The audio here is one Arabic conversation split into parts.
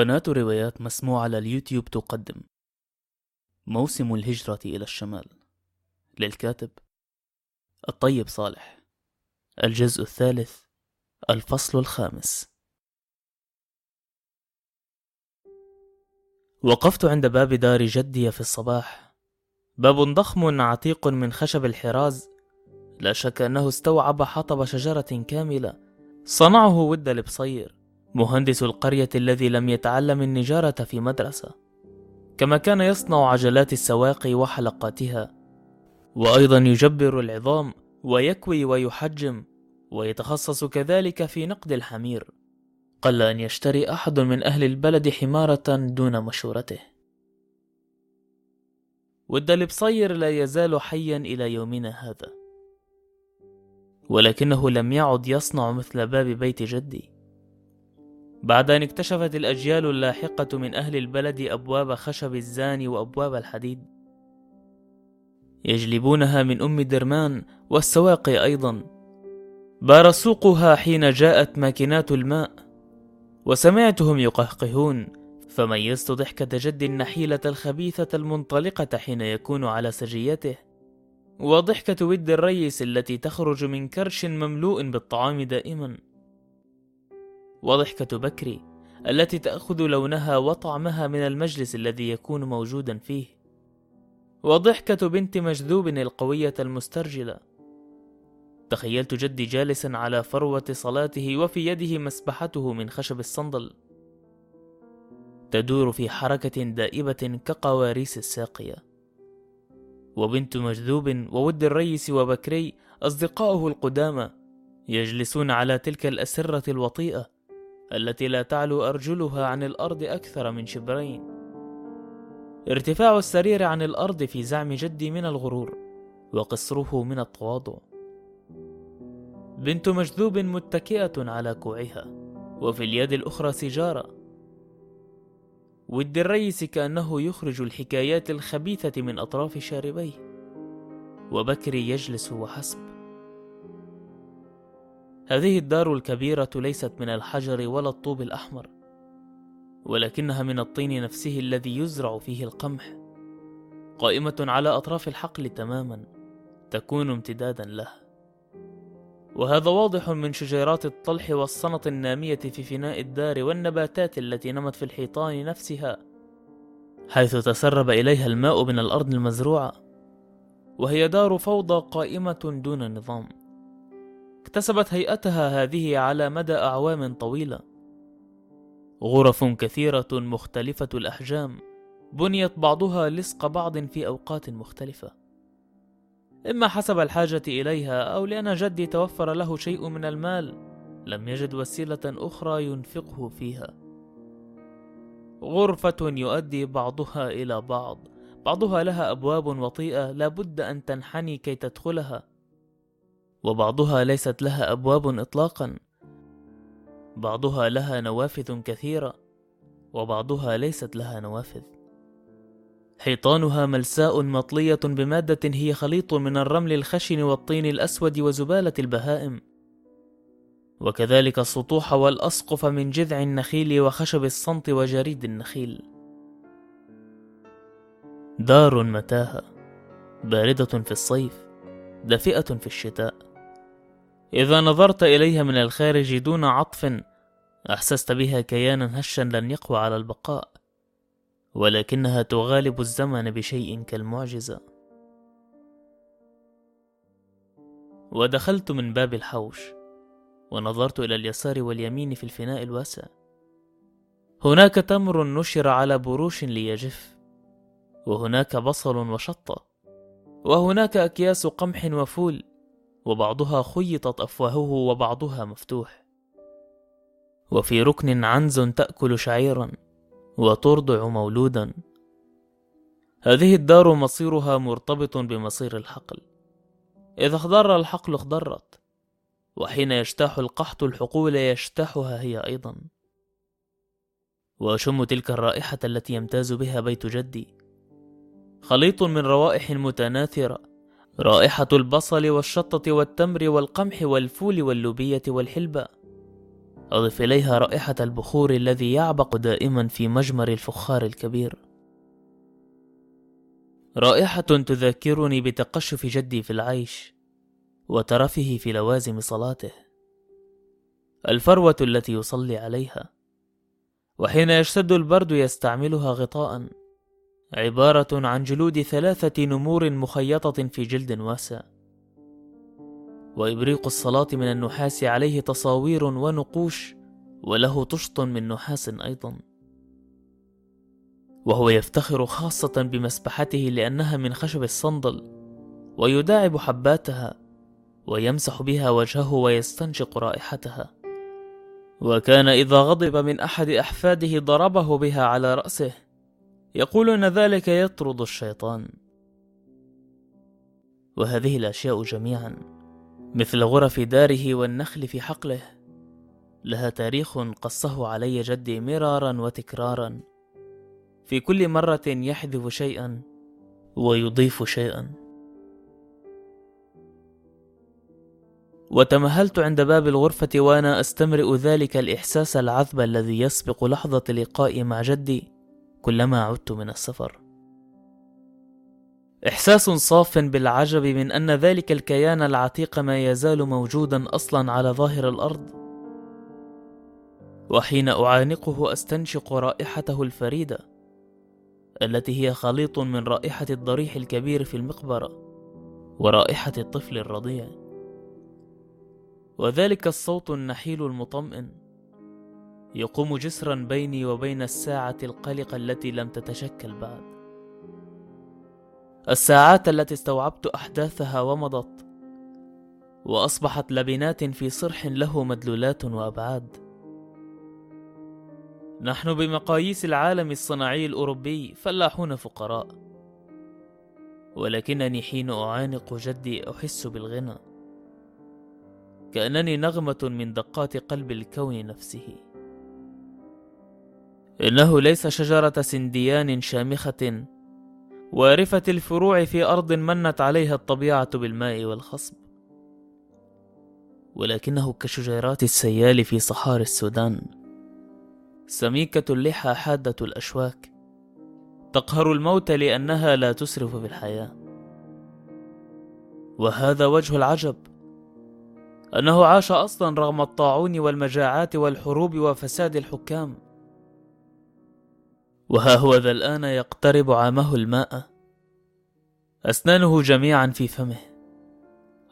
قناة روايات مسموعة على اليوتيوب تقدم. موسم الهجرة إلى الشمال. للكاتب الطيب صالح. الجزء الثالث الفصل الخامس. وقفت عند باب دار جدي في الصباح. باب ضخم عتيق من خشب الحراز. لا شك أنه استوعب حطب شجرة كاملة. صنعه ود البصير مهندس القرية الذي لم يتعلم النجارة في مدرسة. كما كان يصنع عجلات السواقي وحلقاتها وأيضا يجبر العظام ويكوي ويحجم ويتخصص كذلك في نقد الحمير. قل أن يشتري أحد من أهل البلد حمارة دون مشورته. ود البصير لا يزال حيا إلى يومنا هذا. ولكنه لم يعد يصنع مثل باب بيت جدي. بعد أن اكتشفت الأجيال اللاحقة من أهل البلد أبواب خشب الزان وأبواب الحديد. يجلبونها من أم درمان والسواقي أيضا. بار سوقها حين جاءت ماكينات الماء وسمعتهم يقهقهون فميزت ضحكة جد النحيلة الخبيثة المنطلقة حين يكون على سجيته. وضحكة ود الريس التي تخرج من كرش مملوء بالطعام دائما. وضحكة بكري التي تأخذ لونها وطعمها من المجلس الذي يكون موجودا فيه. وضحكة بنت مجذوب القوية المسترجلة. تخيلت جدي جالسا على فروة صلاته وفي يده مسبحته من خشب الصندل. تدور في حركة دائبة كقواريس الساقية. وبنت مجذوب وود الريس وبكري أصدقاؤه القدامى يجلسون على تلك الأسرة الوطيئة. التي لا تعلو أرجلها عن الأرض أكثر من شبرين. ارتفاع السرير عن الأرض في زعم جدي من الغرور وقصره من التواضع. بنت مجذوب متكئة على كوعها وفي اليد الأخرى سيجارة. ود الريس كأنه يخرج الحكايات الخبيثة من أطراف شاربيه وبكري يجلس وحسب. هذه الدار الكبيرة ليست من الحجر ولا الطوب الأحمر ولكنها من الطين نفسه الذي يزرع فيه القمح. قائمة على أطراف الحقل تماما تكون امتدادا له. وهذا واضح من شجيرات الطلح والصنط النامية في فناء الدار والنباتات التي نمت في الحيطان نفسها حيث تسرب إليها الماء من الأرض المزروعة وهي دار فوضى قائمة دون نظام. اكتسبت هيئتها هذه على مدى أعوام طويلة. غرف كثيرة مختلفة الأحجام بنيت بعضها لصق بعض في أوقات مختلفة. إما حسب الحاجة إليها أو لأن جدي توفر له شيء من المال لم يجد وسيلة أخرى ينفقه فيها. غرفة يؤدي بعضها إلى بعض بعضها لها أبواب وطيئة لا بد أن تنحني كي تدخلها. وبعضها ليست لها أبواب إطلاقا. بعضها لها نوافذ كثيرة وبعضها ليست لها نوافذ. حيطانها ملساء مطلية بمادة هي خليط من الرمل الخشن والطين الأسود وزبالة البهائم. وكذلك السطوح والأسقف من جذع النخيل وخشب الصمت وجريد النخيل. دار متاهة باردة في الصيف دافئة في الشتاء. إذا نظرت إليها من الخارج دون عطف أحسست بها كيانا هشا لن يقوى على البقاء ولكنها تغالب الزمن بشيء كالمعجزة. ودخلت من باب الحوش ونظرت إلى اليسار واليمين في الفناء الواسع. هناك تمر نشر على بروش ليجف وهناك بصل وشطة وهناك أكياس قمح وفول. وبعضها خيطت أفواهه وبعضها مفتوح. وفي ركن عنز تأكل شعيرا وترضع مولودا. هذه الدار مصيرها مرتبط بمصير الحقل. إذا اخضر الحقل اخضرت وحين يجتاح القحط الحقول يجتاحها هي أيضا. وأشم تلك الرائحة التي يمتاز بها بيت جدي. خليط من روائح متناثرة رائحة البصل والشطة والتمر والقمح والفول واللوبية والحلبة أضف إليها رائحة البخور الذي يعبق دائما في مجمر الفخار الكبير. رائحة تذكرني بتقشف جدي في العيش وترفه في لوازم صلاته. الفروة التي يصلي عليها. وحين يشتد البرد يستعملها غطاء. عبارة عن جلود ثلاثة نمور مخيطة في جلد واسع. وإبريق الصلاة من النحاس عليه تصاوير ونقوش وله تشط من نحاس أيضا. وهو يفتخر خاصة بمسبحته لأنها من خشب الصندل ويداعب حباتها ويمسح بها وجهه ويستنشق رائحتها. وكان إذا غضب من أحد أحفاده ضربه بها على رأسه. يقول أن ذلك يطرد الشيطان. وهذه الأشياء جميعا مثل غرف داره والنخل في حقله. لها تاريخ قصه علي جدي مرارا وتكرارا. في كل مرة يحذف شيئا ويضيف شيئا. وتمهلت عند باب الغرفة وأنا أستمرئ ذلك الإحساس العذب الذي يسبق لحظة لقائي مع جدي. كلما عدت من السفر. إحساس صاف بالعجب من أن ذلك الكيان العتيق ما يزال موجودا أصلا على ظاهر الأرض. وحين أعانقه أستنشق رائحته الفريدة التي هي خليط من رائحة الضريح الكبير في المقبرة ورائحة الطفل الرضيع. وذلك الصوت النحيل المطمئن يقوم جسرا بيني وبين الساعة القلقة التي لم تتشكل بعد. الساعات التي استوعبت أحداثها ومضت وأصبحت لبنات في صرح له مدلولات وأبعاد. نحن بمقاييس العالم الصناعي الأوروبي فلاحون فقراء ولكنني حين أعانق جدي أحس بالغنى كأنني نغمة من دقات قلب الكون نفسه. إنه ليس شجرة سنديان شامخة. وارفة الفروع في أرض منت عليها الطبيعة بالماء والخصب. ولكنه كشجيرات السيال في صحاري السودان. سميكة اللحى حادة الأشواك. تقهر الموت لأنها لا تسرف في الحياة. وهذا وجه العجب. أنه عاش أصلا رغم الطاعون والمجاعات والحروب وفساد الحكام. وها هو ذا الآن يقترب عامه الماء. أسنانه جميعا في فمه.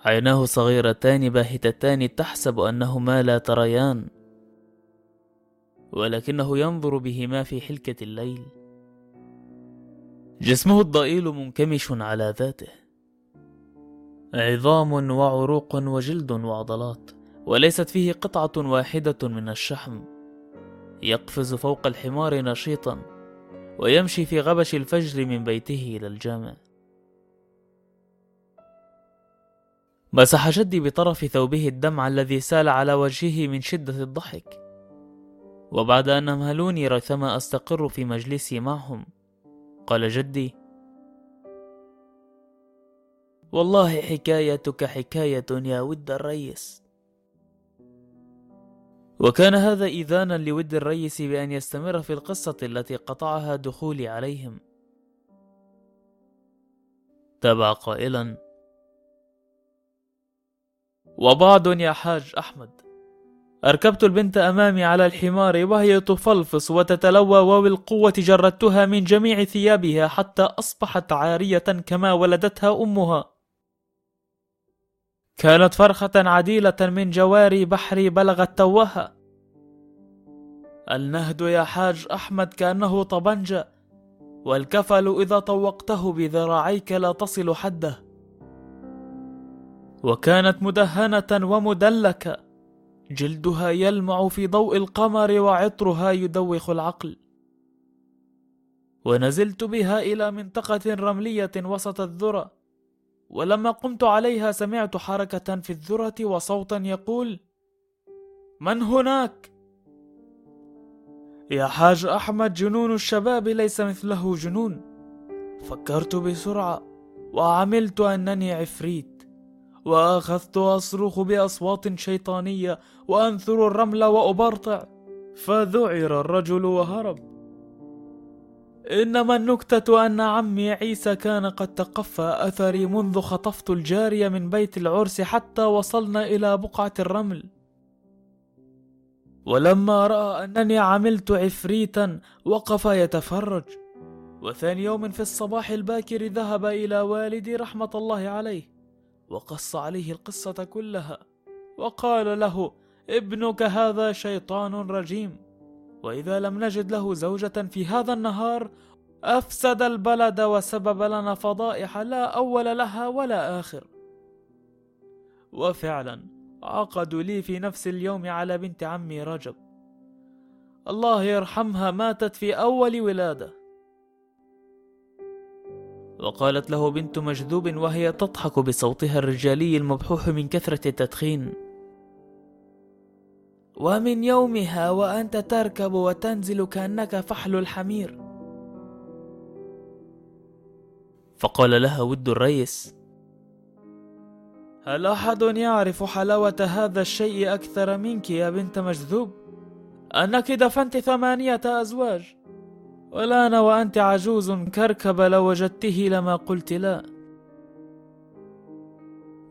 عيناه صغيرتان باهتتان تحسب أنهما لا تريان. ولكنه ينظر بهما في حلكة الليل. جسمه الضئيل منكمش على ذاته. عظام وعروق وجلد وعضلات. وليست فيه قطعة واحدة من الشحم. يقفز فوق الحمار نشيطا. ويمشي في غبش الفجر من بيته إلى الجامع. مسح جدي بطرف ثوبه الدمع الذي سال على وجهه من شدة الضحك. وبعد أن أمهلوني ريثما أستقر في مجلسي معهم قال جدي والله حكايتك حكاية يا ود الريس. وكان هذا إذانا لود الريس بأن يستمر في القصة التي قطعها دخولي عليهم. تابع قائلا. وبعد يا حاج أحمد. أركبت البنت أمامي على الحمار وهي تفلفص وتتلوى وبالقوة جردتها من جميع ثيابها حتى أصبحت عارية كما ولدتها أمها. كانت فرخة عديلة من جواري بحري بلغت توها النهد يا حاج أحمد كأنه طبنجة والكفل إذا طوقته بذراعيك لا تصل حده. وكانت مدهنة ومدلكة جلدها يلمع في ضوء القمر وعطرها يدوخ العقل. ونزلت بها إلى منطقة رملية وسط الذرة ولما قمت عليها سمعت حركة في الذرة وصوتا يقول من هناك؟ يا حاج أحمد جنون الشباب ليس مثله جنون فكرت بسرعة وعملت أنني عفريت وأخذت أصرخ بأصوات شيطانية وأنثر الرمل وأبرطع فذعر الرجل وهرب إنما النكتة أن عمي عيسى كان قد تقفى أثري منذ خطفت الجارية من بيت العرس حتى وصلنا إلى بقعة الرمل. ولما رأى أنني عملت عفريتا وقف يتفرج. وثاني يوم في الصباح الباكر ذهب إلى والدي رحمة الله عليه وقص عليه القصة كلها وقال له ابنك هذا شيطان رجيم. وإذا لم نجد له زوجة في هذا النهار أفسد البلد وسبب لنا فضائح لا أول لها ولا آخر. وفعلا عقدوا لي في نفس اليوم على بنت عمي رجب. الله يرحمها ماتت في أول ولادة. وقالت له بنت مجذوب وهي تضحك بصوتها الرجالي المبحوح من كثرة التدخين. ومن يومها وأنت تركب وتنزل كأنك فحل الحمير. فقال لها ود الريس هل أحد يعرف حلاوة هذا الشيء أكثر منك يا بنت مجذوب؟ أنك دفنت ثمانية أزواج. والآن وأنت عجوز كركب لو وجدته لما قلت لا.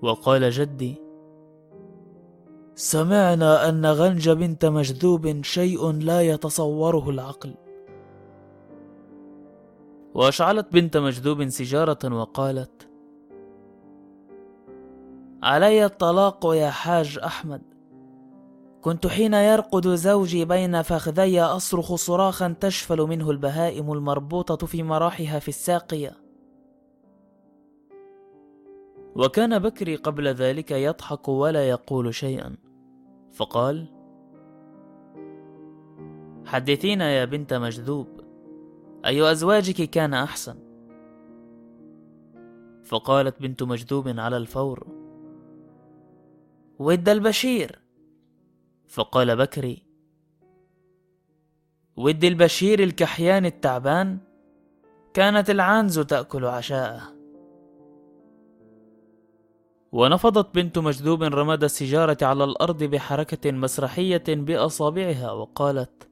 وقال جدي سمعنا أن غنج بنت مجذوب شيء لا يتصوره العقل. وأشعلت بنت مجذوب سجارة وقالت علي الطلاق يا حاج أحمد. كنت حين يرقد زوجي بين فخذي أصرخ صراخا تشفل منه البهائم المربوطة في مراحها في الساقية. وكان بكري قبل ذلك يضحك ولا يقول شيئا. فقال حدثينا يا بنت مجذوب أي أزواجك كان أحسن؟ فقالت بنت مجذوب على الفور ود البشير. فقال بكري ود البشير الكحيان التعبان كانت العنز تأكل عشاءه. ونفضت بنت مجذوب رماد السجارة على الأرض بحركة مسرحية بأصابعها وقالت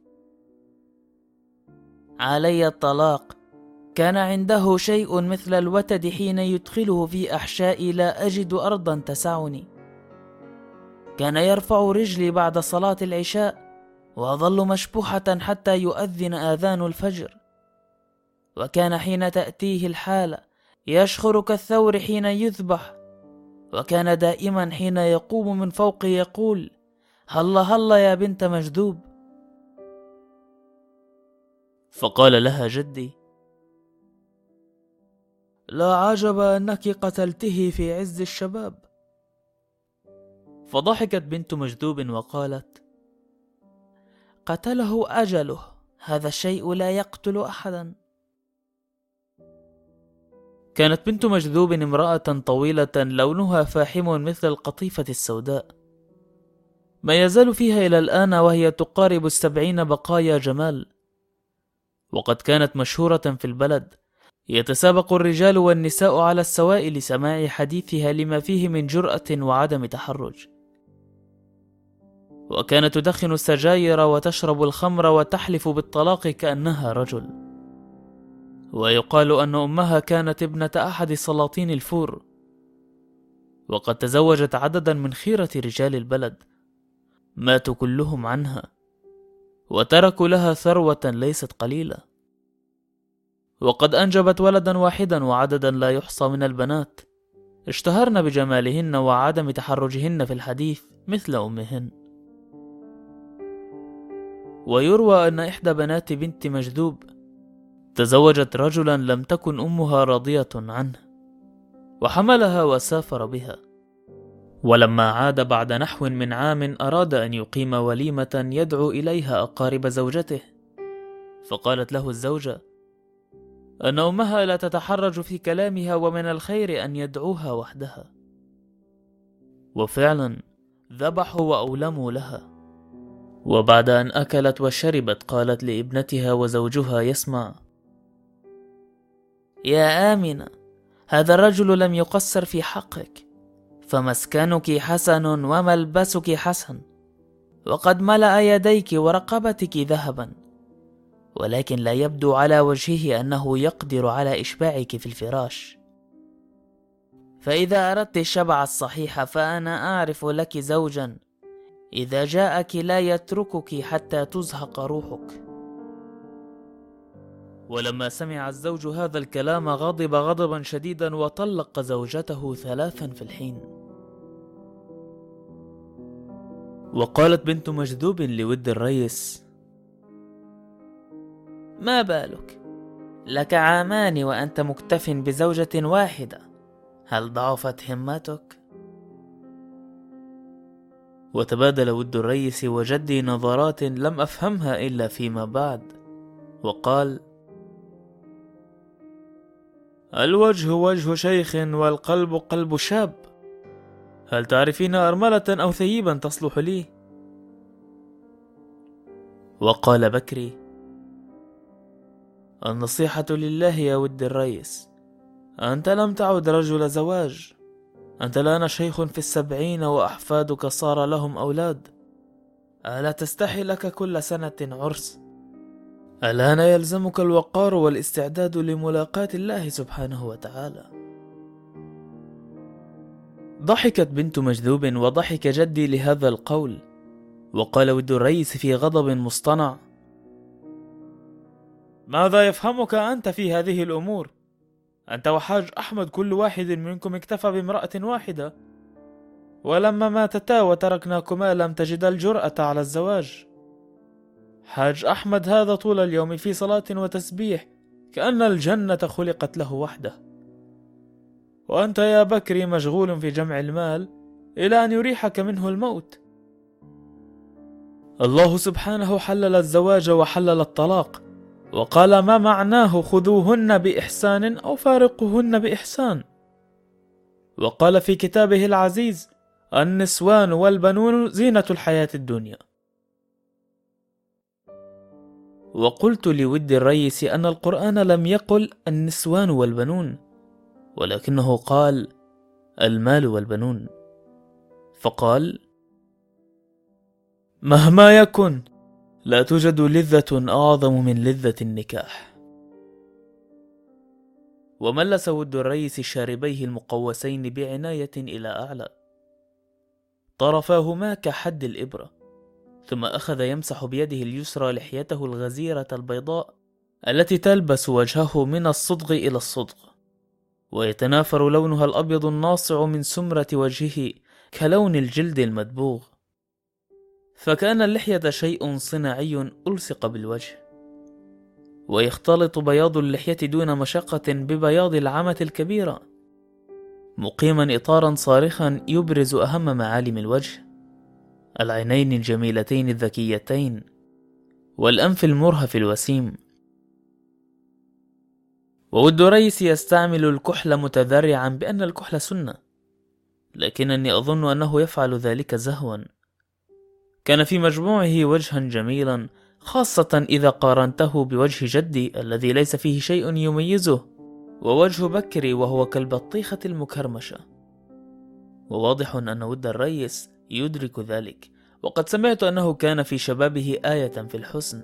علي الطلاق. كان عنده شيء مثل الوتد حين يدخله في أحشائي لا أجد أرضا تسعني. كان يرفع رجلي بعد صلاة العشاء وأظل مشبوحة حتى يؤذن آذان الفجر. وكان حين تأتيه الحالة يشخر كالثور حين يذبح وكان دائما حين يقوم من فوقي يقول هلا هلا يا بنت مجذوب. فقال لها جدي لا عجب أنك قتلته في عز الشباب. فضحكت بنت مجذوب وقالت قتله أجله هذا الشيء لا يقتل أحدا. كانت بنت مجذوب امرأة طويلة لونها فاحم مثل القطيفة السوداء. ما يزال فيها إلى الآن وهي تقارب السبعين بقايا جمال. وقد كانت مشهورة في البلد. يتسابق الرجال والنساء على السواء لسماع حديثها لما فيه من جرأة وعدم تحرج. وكانت تدخن السجاير وتشرب الخمر وتحلف بالطلاق كأنها رجل. ويقال أن أمها كانت ابنة أحد سلاطين الفور. وقد تزوجت عددا من خيرة رجال البلد. ماتوا كلهم عنها. وتركوا لها ثروة ليست قليلة. وقد أنجبت ولدا واحدا وعددا لا يحصى من البنات. اشتهرن بجمالهن وعدم تحرجهن في الحديث مثل أمهن. ويروى أن إحدى بنات بنت مجذوب تزوجت رجلا لم تكن أمها راضية عنه وحملها وسافر بها. ولما عاد بعد نحو من عام أراد أن يقيم وليمة يدعو إليها أقارب زوجته. فقالت له الزوجة أن أمها لا تتحرج في كلامها ومن الخير أن يدعوها وحدها. وفعلا ذبحوا وأولموا لها. وبعد أن أكلت وشربت قالت لابنتها وزوجها يسمع يا آمنة هذا الرجل لم يقصر في حقك فمسكنك حسن وملبسك حسن وقد ملأ يديك ورقبتك ذهبا ولكن لا يبدو على وجهه أنه يقدر على إشباعك في الفراش. فإذا أردت الشبع الصحيح فأنا أعرف لك زوجا إذا جاءك لا يتركك حتى تزهق روحك. ولما سمع الزوج هذا الكلام غضب غضبا شديدا وطلق زوجته ثلاثا في الحين وقالت بنت مجذوب لود الريس ما بالك لك عامان وأنت مكتف بزوجة واحدة هل ضعفت همتك؟ وتبادل ود الريس وجدي نظرات لم أفهمها إلا فيما بعد وقال الوجه وجه شيخ والقلب قلب شاب. هل تعرفين أرملة أو ثيبا تصلح لي؟ وقال بكري النصيحة لله يا ود الريس أنت لم تعد رجل زواج أنت الآن شيخ في السبعين وأحفادك صار لهم أولاد. ألا تستحي لك كل سنة عرس؟ الآن يلزمك الوقار والاستعداد لملاقاة الله سبحانه وتعالى ضحكت بنت مجذوب وضحك جدي لهذا القول وقال ود الريس في غضب مصطنع ماذا يفهمك أنت في هذه الأمور؟ أنت وحاج أحمد كل واحد منكم اكتفى بامرأة واحدة ولما ماتتا وتركناكما لم تجد الجرأة على الزواج حاج أحمد هذا طول اليوم في صلاة وتسبيح كأن الجنة خلقت له وحده. وأنت يا بكري مشغول في جمع المال إلى أن يريحك منه الموت. الله سبحانه حلل الزواج وحلل الطلاق وقال ما معناه خذوهن بإحسان أو فارقوهن بإحسان. وقال في كتابه العزيز النسوان والبنون زينة الحياة الدنيا. وقلت لود الريس أن القرآن لم يقل النسوان والبنون ولكنه قال المال والبنون. فقال مهما يكن لا توجد لذة أعظم من لذة النكاح. وملس ود الريس شاربيه المقوسين بعناية إلى أعلى. طرفاهما كحد الإبرة. ثم أخذ يمسح بيده اليسرى لحيته الغزيرة البيضاء التي تلبس وجهه من الصدغ إلى الصدغ ويتنافر لونها الأبيض الناصع من سمرة وجهه كلون الجلد المدبوغ. فكان اللحية شيء صناعي ألصق بالوجه ويختلط بياض اللحية دون مشقة ببياض العمة الكبيرة مقيما إطارا صارخا يبرز أهم معالم الوجه. العينين الجميلتين الذكيتين والأنف المرهف الوسيم. وود ريس يستعمل الكحل متذرعا بأن الكحل سنة لكنني أظن أنه يفعل ذلك زهوا. كان في مجموعه وجها جميلا خاصة إذا قارنته بوجه جدي الذي ليس فيه شيء يميزه ووجه بكري وهو كالبطيخة المكرمشة. وواضح أن ود الريس يدرك ذلك. وقد سمعت أنه كان في شبابه آية في الحسن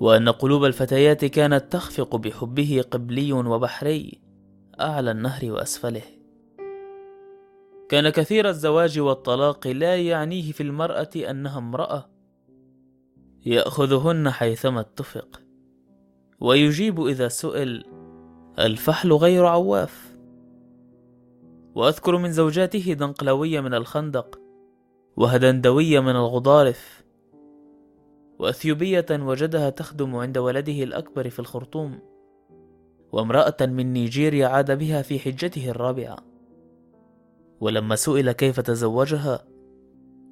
وأن قلوب الفتيات كانت تخفق بحبه قبلي وبحري أعلى النهر وأسفله. كان كثير الزواج والطلاق لا يعنيه في المرأة أنها امرأة يأخذهن حيثما اتفق. ويجيب إذا سئل الفحل غير عواف. وأذكر من زوجاته دنقلوية من الخندق وهدندوية من الغضارف. وأثيوبية وجدها تخدم عند ولده الأكبر في الخرطوم. وامرأة من نيجيريا عاد بها في حجته الرابعة. ولما سئل كيف تزوجها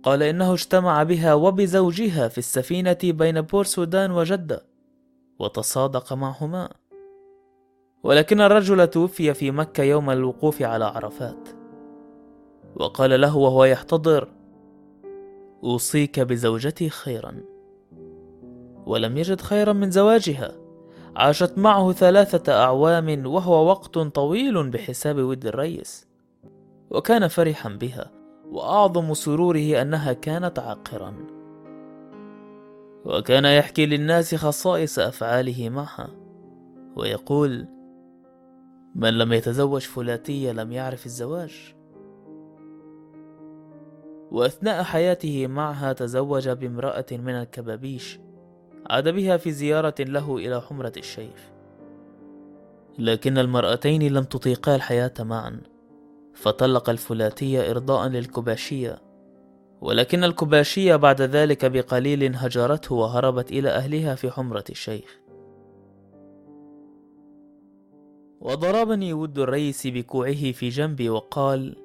قال إنه اجتمع بها وبزوجها في السفينة بين بور سودان وجدة وتصادق معهما. ولكن الرجل توفي في مكة يوم الوقوف على عرفات. وقال له وهو يحتضر أوصيك بزوجتي خيرا. ولم يجد خيرا من زواجها. عاشت معه ثلاثة أعوام وهو وقت طويل بحساب ود الريس وكان فرحا بها وأعظم سروره أنها كانت عاقرا. وكان يحكي للناس خصائص أفعاله معها. ويقول من لم يتزوج فلاتية لم يعرف الزواج. وأثناء حياته معها تزوج بامرأة من الكبابيش عاد بها في زيارة له إلى حمرة الشيخ. لكن المرأتين لم تطيقا الحياة معا فطلق الفلاتية إرضاء للكباشية. ولكن الكباشية بعد ذلك بقليل هجرته وهربت إلى أهلها في حمرة الشيخ. وضربني ود الريس بكوعه في جنبي وقال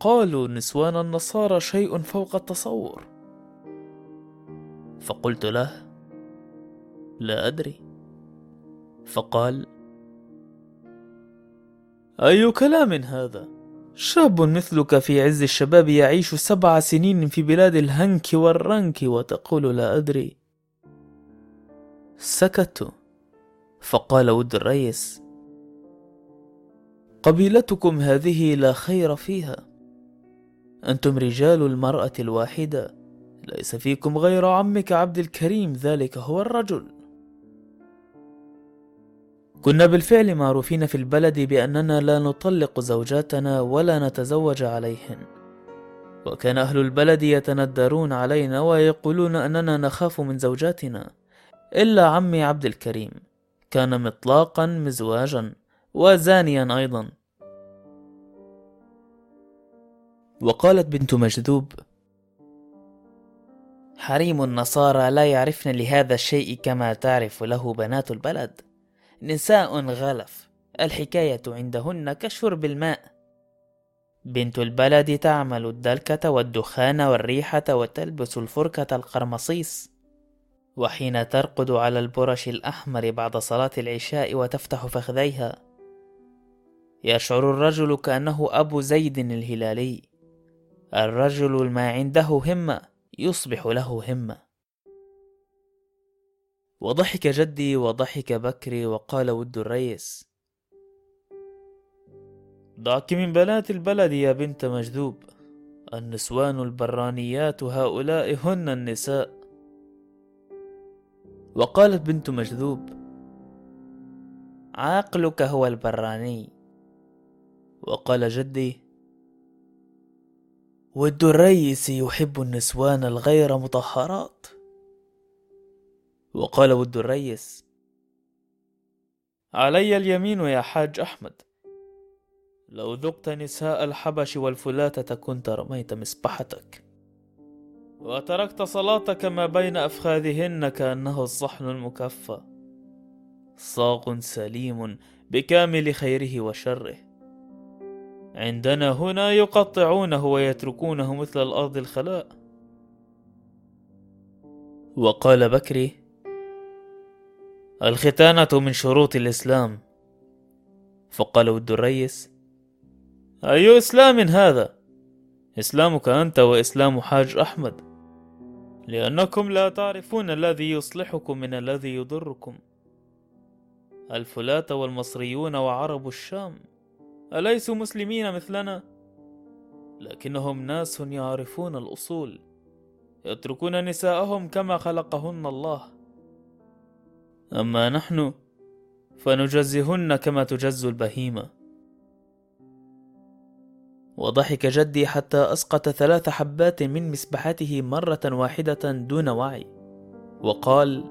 قالوا نسوان النصارى شيء فوق التصور. فقلت له لا أدري. فقال أي كلام هذا؟ شاب مثلك في عز الشباب يعيش سبع سنين في بلاد الهنك والرنك وتقول لا أدري. سكت. فقال ود الريس قبيلتكم هذه لا خير فيها. أنتم رجال المرأة الواحدة. ليس فيكم غير عمك عبد الكريم ذلك هو الرجل. كنا بالفعل معروفين في البلد بأننا لا نطلق زوجاتنا ولا نتزوج عليهن. وكان أهل البلد يتندرون علينا ويقولون أننا نخاف من زوجاتنا. إلا عمي عبد الكريم. كان مطلاقا مزواجا وزانيا أيضا. وقالت بنت مجذوب حريم النصارى لا يعرفن لهذا الشيء كما تعرف له بنات البلد. نساء غلف الحكاية عندهن كشرب الماء. بنت البلد تعمل الدلكة والدخان والريحة وتلبس الفركة القرمصيس وحين ترقد على البرش الأحمر بعد صلاة العشاء وتفتح فخذيها يشعر الرجل كأنه أبو زيد الهلالي. الرجل ما عنده همة يصبح له همة. وضحك جدي وضحك بكري وقال ود الريس دعك من بنات البلد يا بنت مجذوب النسوان البرانيات هؤلاء هن النساء. وقالت بنت مجذوب عقلك هو البراني. وقال جدي ود الريس يحب النسوان الغير مطهرات. وقال ود الريس علي اليمين يا حاج أحمد. لو ذقت نساء الحبش والفلاتة كنت رميت مسبحتك وتركت صلاتك ما بين أفخاذهن كأنه الصحن المكفى. صاغ سليم بكامل خيره وشره. عندنا هنا يقطعونه ويتركونه مثل الأرض الخلاء. وقال بكري الختانة من شروط الإسلام. فقال ود الريس أي إسلام هذا؟ إسلامك أنت وإسلام حاج أحمد. لأنكم لا تعرفون الذي يصلحكم من الذي يضركم. الفلاة والمصريون وعرب الشام. أليسوا مسلمين مثلنا؟ لكنهم ناس يعرفون الأصول يتركون نساءهم كما خلقهن الله. أما نحن فنجزهن كما تجز البهيمة. وضحك جدي حتى أسقط ثلاث حبات من مسبحته مرة واحدة دون وعي وقال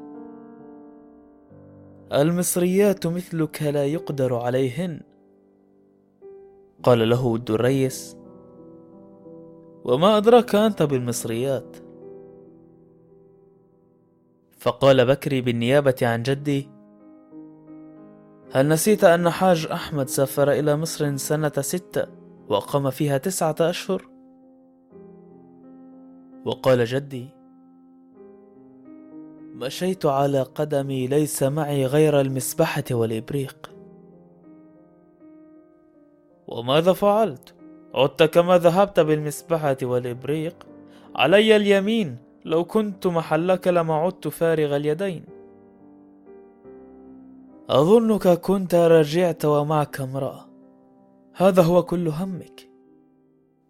المصريات مثلك لا يقدر عليهن. قال له ود الريس وما أدراك أنت بالمصريات فقال بكري بالنيابة عن جدي هل نسيت أن حاج أحمد سافر إلى مصر سنة ستة وأقام فيها تسعة أشهر؟ وقال جدي مشيت على قدمي ليس معي غير المسبحة والإبريق وماذا فعلت؟ عدت كما ذهبت بالمسبحة والإبريق. علي اليمين لو كنت محلك لما عدت فارغ اليدين. أظنك كنت رجعت ومعك امرأة. هذا هو كل همك.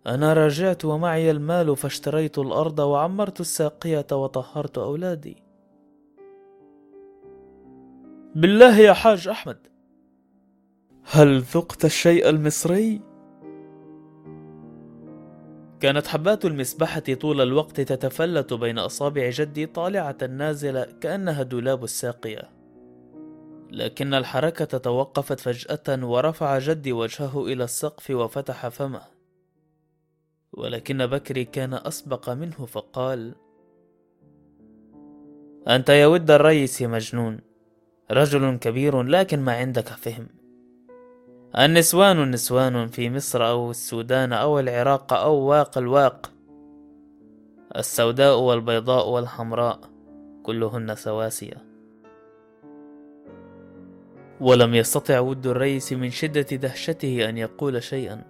أنا رجعت ومعي المال فاشتريت الأرض وعمرت الساقية وطهرت أولادي. بالله يا حاج أحمد. هل ذقت الشيء المصري؟ كانت حبات المسبحة طول الوقت تتفلت بين أصابع جدي طالعة نازلة كأنها دولاب الساقية. لكن الحركة توقفت فجأة ورفع جدي وجهه إلى السقف وفتح فمه. ولكن بكري كان أسبق منه فقال أنت يا ود الريس مجنون. رجل كبير لكن ما عندك فهم. النسوان نسوان في مصر أو السودان أو العراق أو واق الواق. السوداء والبيضاء والحمراء كلهن سواسية. ولم يستطع ود الريس من شدة دهشته أن يقول شيئا.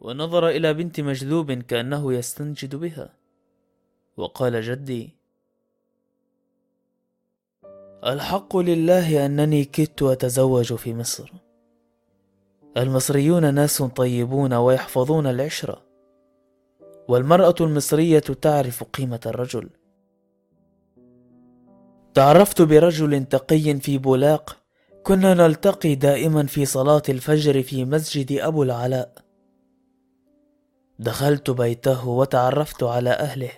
ونظر إلى بنت مجذوب كأنه يستنجد بها. وقال جدي الحق لله أنني كدت أتزوج في مصر. المصريون ناس طيبون ويحفظون العشرة والمرأة المصرية تعرف قيمة الرجل. تعرفت برجل تقي في بولاق كنا نلتقي دائما في صلاة الفجر في مسجد أبو العلاء. دخلت بيته وتعرفت على أهله.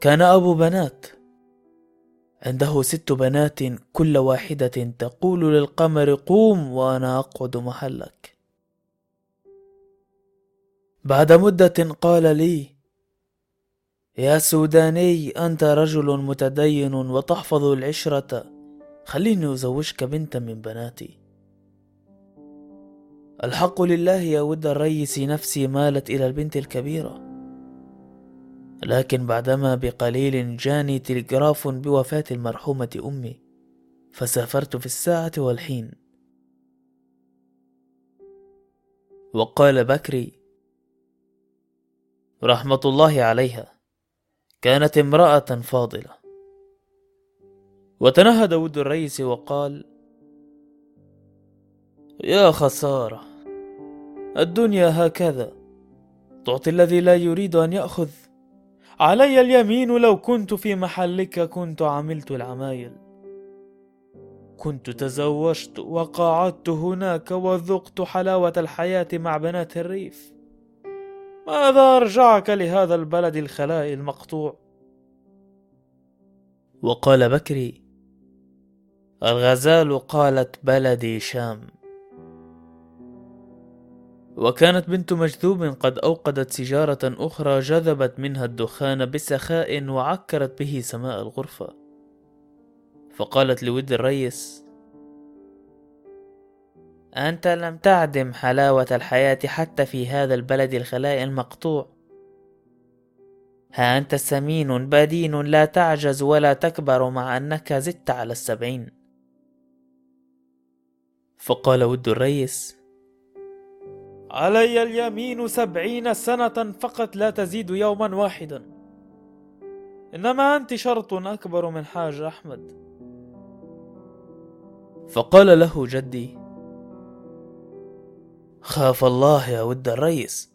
كان أبو بنات عنده ست بنات كل واحدة تقول للقمر قوم وأنا أقعد محلك. بعد مدة قال لي يا سوداني أنت رجل متدين وتحفظ العشرة. خليني أزوجك بنتا من بناتي. الحق لله يا ود الريس نفسي مالت إلى البنت الكبيرة. لكن بعدما بقليل جاني تلغراف بوفاة المرحومة أمي فسافرت في الساعة والحين. وقال بكري رحمة الله عليها كانت امرأة فاضلة. وتنهد ود الريس وقال يا خسارة الدنيا هكذا تعطي الذي لا يريد أن يأخذ علي اليمين لو كنت في محلك كنت عملت العمايل. كنت تزوجت وقعدت هناك وذقت حلاوة الحياة مع بنات الريف. ماذا أرجعك لهذا البلد الخلاء المقطوع؟ وقال بكري الغزال قالت بلدي شام. وكانت بنت مجذوب قد أوقدت سيجارة أخرى جذبت منها الدخان بسخاء وعكرت به سماء الغرفة. فقالت لود الريس أنت لم تعدم حلاوة الحياة حتى في هذا البلد الخلاء المقطوع. ها أنت سمين بدين لا تعجز ولا تكبر مع أنك زدت على السبعين. فقال ود الريس علي اليمين سبعين سنة فقط لا تزيد يوما واحدا. إنما أنت شرط أكبر من حاج أحمد. فقال له جدي خاف الله يا ود الريس.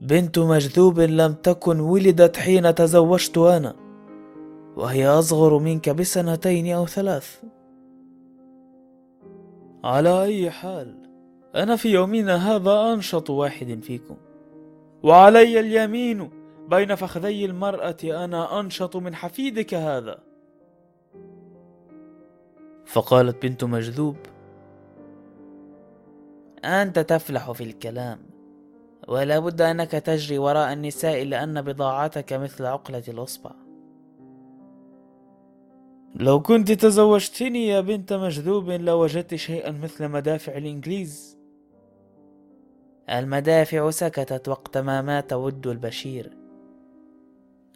بنت مجذوب لم تكن ولدت حين تزوجت أنا وهي أصغر منك بسنتين أو ثلاث. على أي حال أنا في يومنا هذا أنشط واحد فيكم. وعلي اليمين بين فخذي المرأة أنا أنشط من حفيدك هذا. فقالت بنت مجذوب أنت تفلح في الكلام ولا بد أنك تجري وراء النساء لأن بضاعتك مثل عقلة الأصبع. لو كنت تزوجتني يا بنت مجذوب لوجدت شيئا مثل مدافع الإنجليز. المدافع سكتت وقت ما مات ود البشير.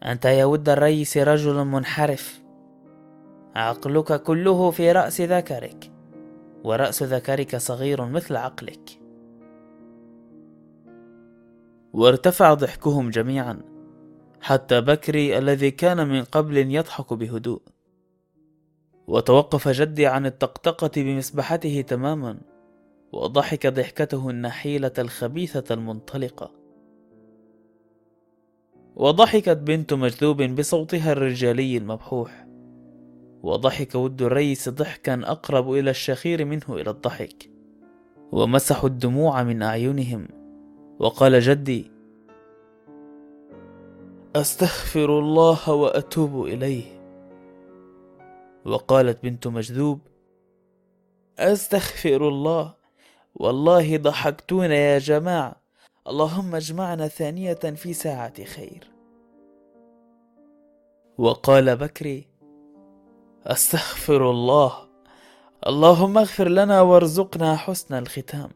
أنت يا ود الريس رجل منحرف. عقلك كله في رأس ذكرك ورأس ذكرك صغير مثل عقلك. وارتفع ضحكهم جميعا حتى بكري الذي كان من قبل يضحك بهدوء. وتوقف جدي عن الطقطقة بمسبحته تماما. وضحك ضحكته النحيلة الخبيثة المنطلقة. وضحكت بنت مجذوب بصوتها الرجالي المبحوح. وضحك ود الريس ضحكا أقرب إلى الشخير منه إلى الضحك. ومسحوا الدموع من أعينهم. وقال جدي أستغفر الله وأتوب إليه. وقالت بنت مجذوب أستغفر الله. والله ضحكتونا يا جماعة. اللهم اجمعنا ثانية في ساعة خير. وقال بكري أستغفر الله. اللهم اغفر لنا وارزقنا حسن الختام.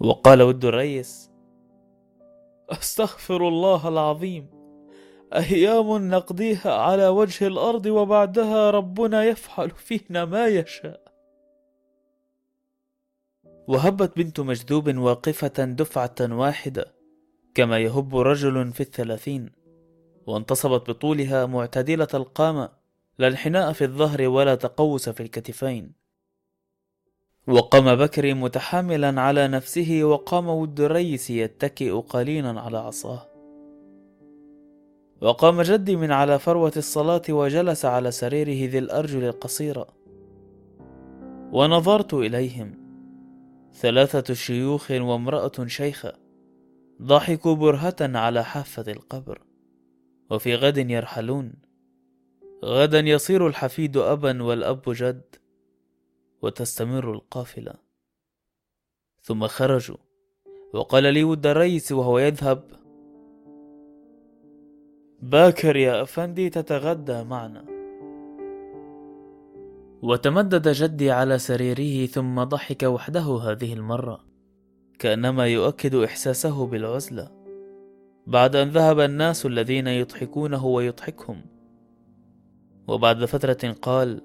وقال ود الريس أستغفر الله العظيم. أيام نقضيها على وجه الأرض وبعدها ربنا يفعل فينا ما يشاء. وهبت بنت مجذوب واقفة دفعة واحدة كما يهب رجل في الثلاثين وانتصبت بطولها معتدلة القامة لا انحناء في الظهر ولا تقوس في الكتفين. وقام بكر متحاملا على نفسه وقام ود الريس يتكئ قليلا على عصاه. وقام جدي من على فروة الصلاة وجلس على سريره ذي الأرجل القصيرة. ونظرت إليهم. ثلاثة شيوخ وامرأة شيخة ضحكوا برهة على حافة القبر وفي غد يرحلون. غدا يصير الحفيد أبا والأب جد وتستمر القافلة. ثم خرجوا وقال لي ود الريس وهو يذهب. باكر يا أفندي تتغدى معنا. وتمدد جدي على سريره ثم ضحك وحده هذه المرة كأنما يؤكد إحساسه بالعزلة. بعد أن ذهب الناس الذين يضحكونه ويضحكهم. وبعد فترة قال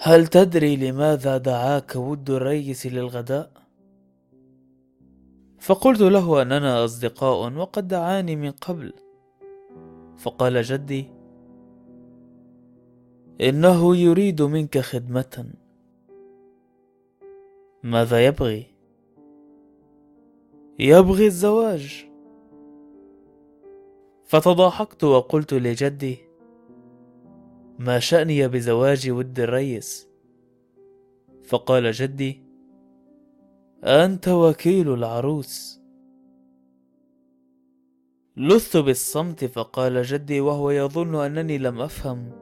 هل تدري لماذا دعاك ود الريس للغداء؟ فقلت له أننا أصدقاء وقد دعاني من قبل. فقال جدي إنه يريد منك خدمة. ماذا يبغي؟ يبغي الزواج. فتضاحكت وقلت لجدي ما شأني بزواج ود الريس؟ فقال جدي أنت وكيل العروس. لثت بالصمت فقال جدي وهو يظن أنني لم أفهم.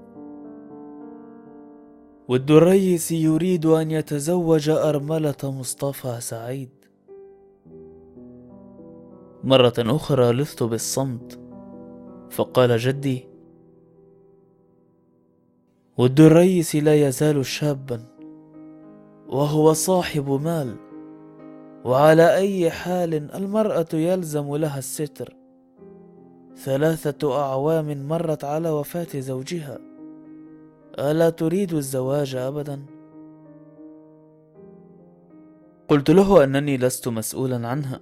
ود الريس يريد أن يتزوج أرملة مصطفى سعيد. مرة أخرى لثت بالصمت فقال جدي ود الريس لا يزال شابا وهو صاحب مال وعلى أي حال المرأة يلزم لها الستر. ثلاثة أعوام مرت على وفاة زوجها. ألا تريد الزواج أبدا؟ قلت له أنني لست مسؤولا عنها.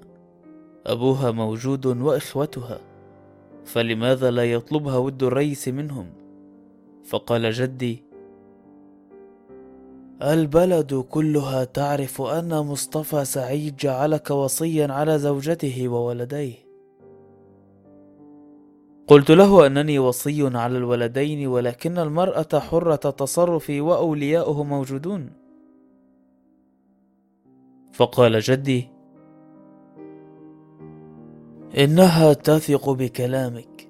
أبوها موجود وإخوتها. فلماذا لا يطلبها ود الريس منهم؟ فقال جدي البلد كلها تعرف أن مصطفى سعيد جعلك وصيا على زوجته وولديه. قلت له أنني وصي على الولدين ولكن المرأة حرة التصرف وأولياؤه موجودون. فقال جدي إنها تثق بكلامك.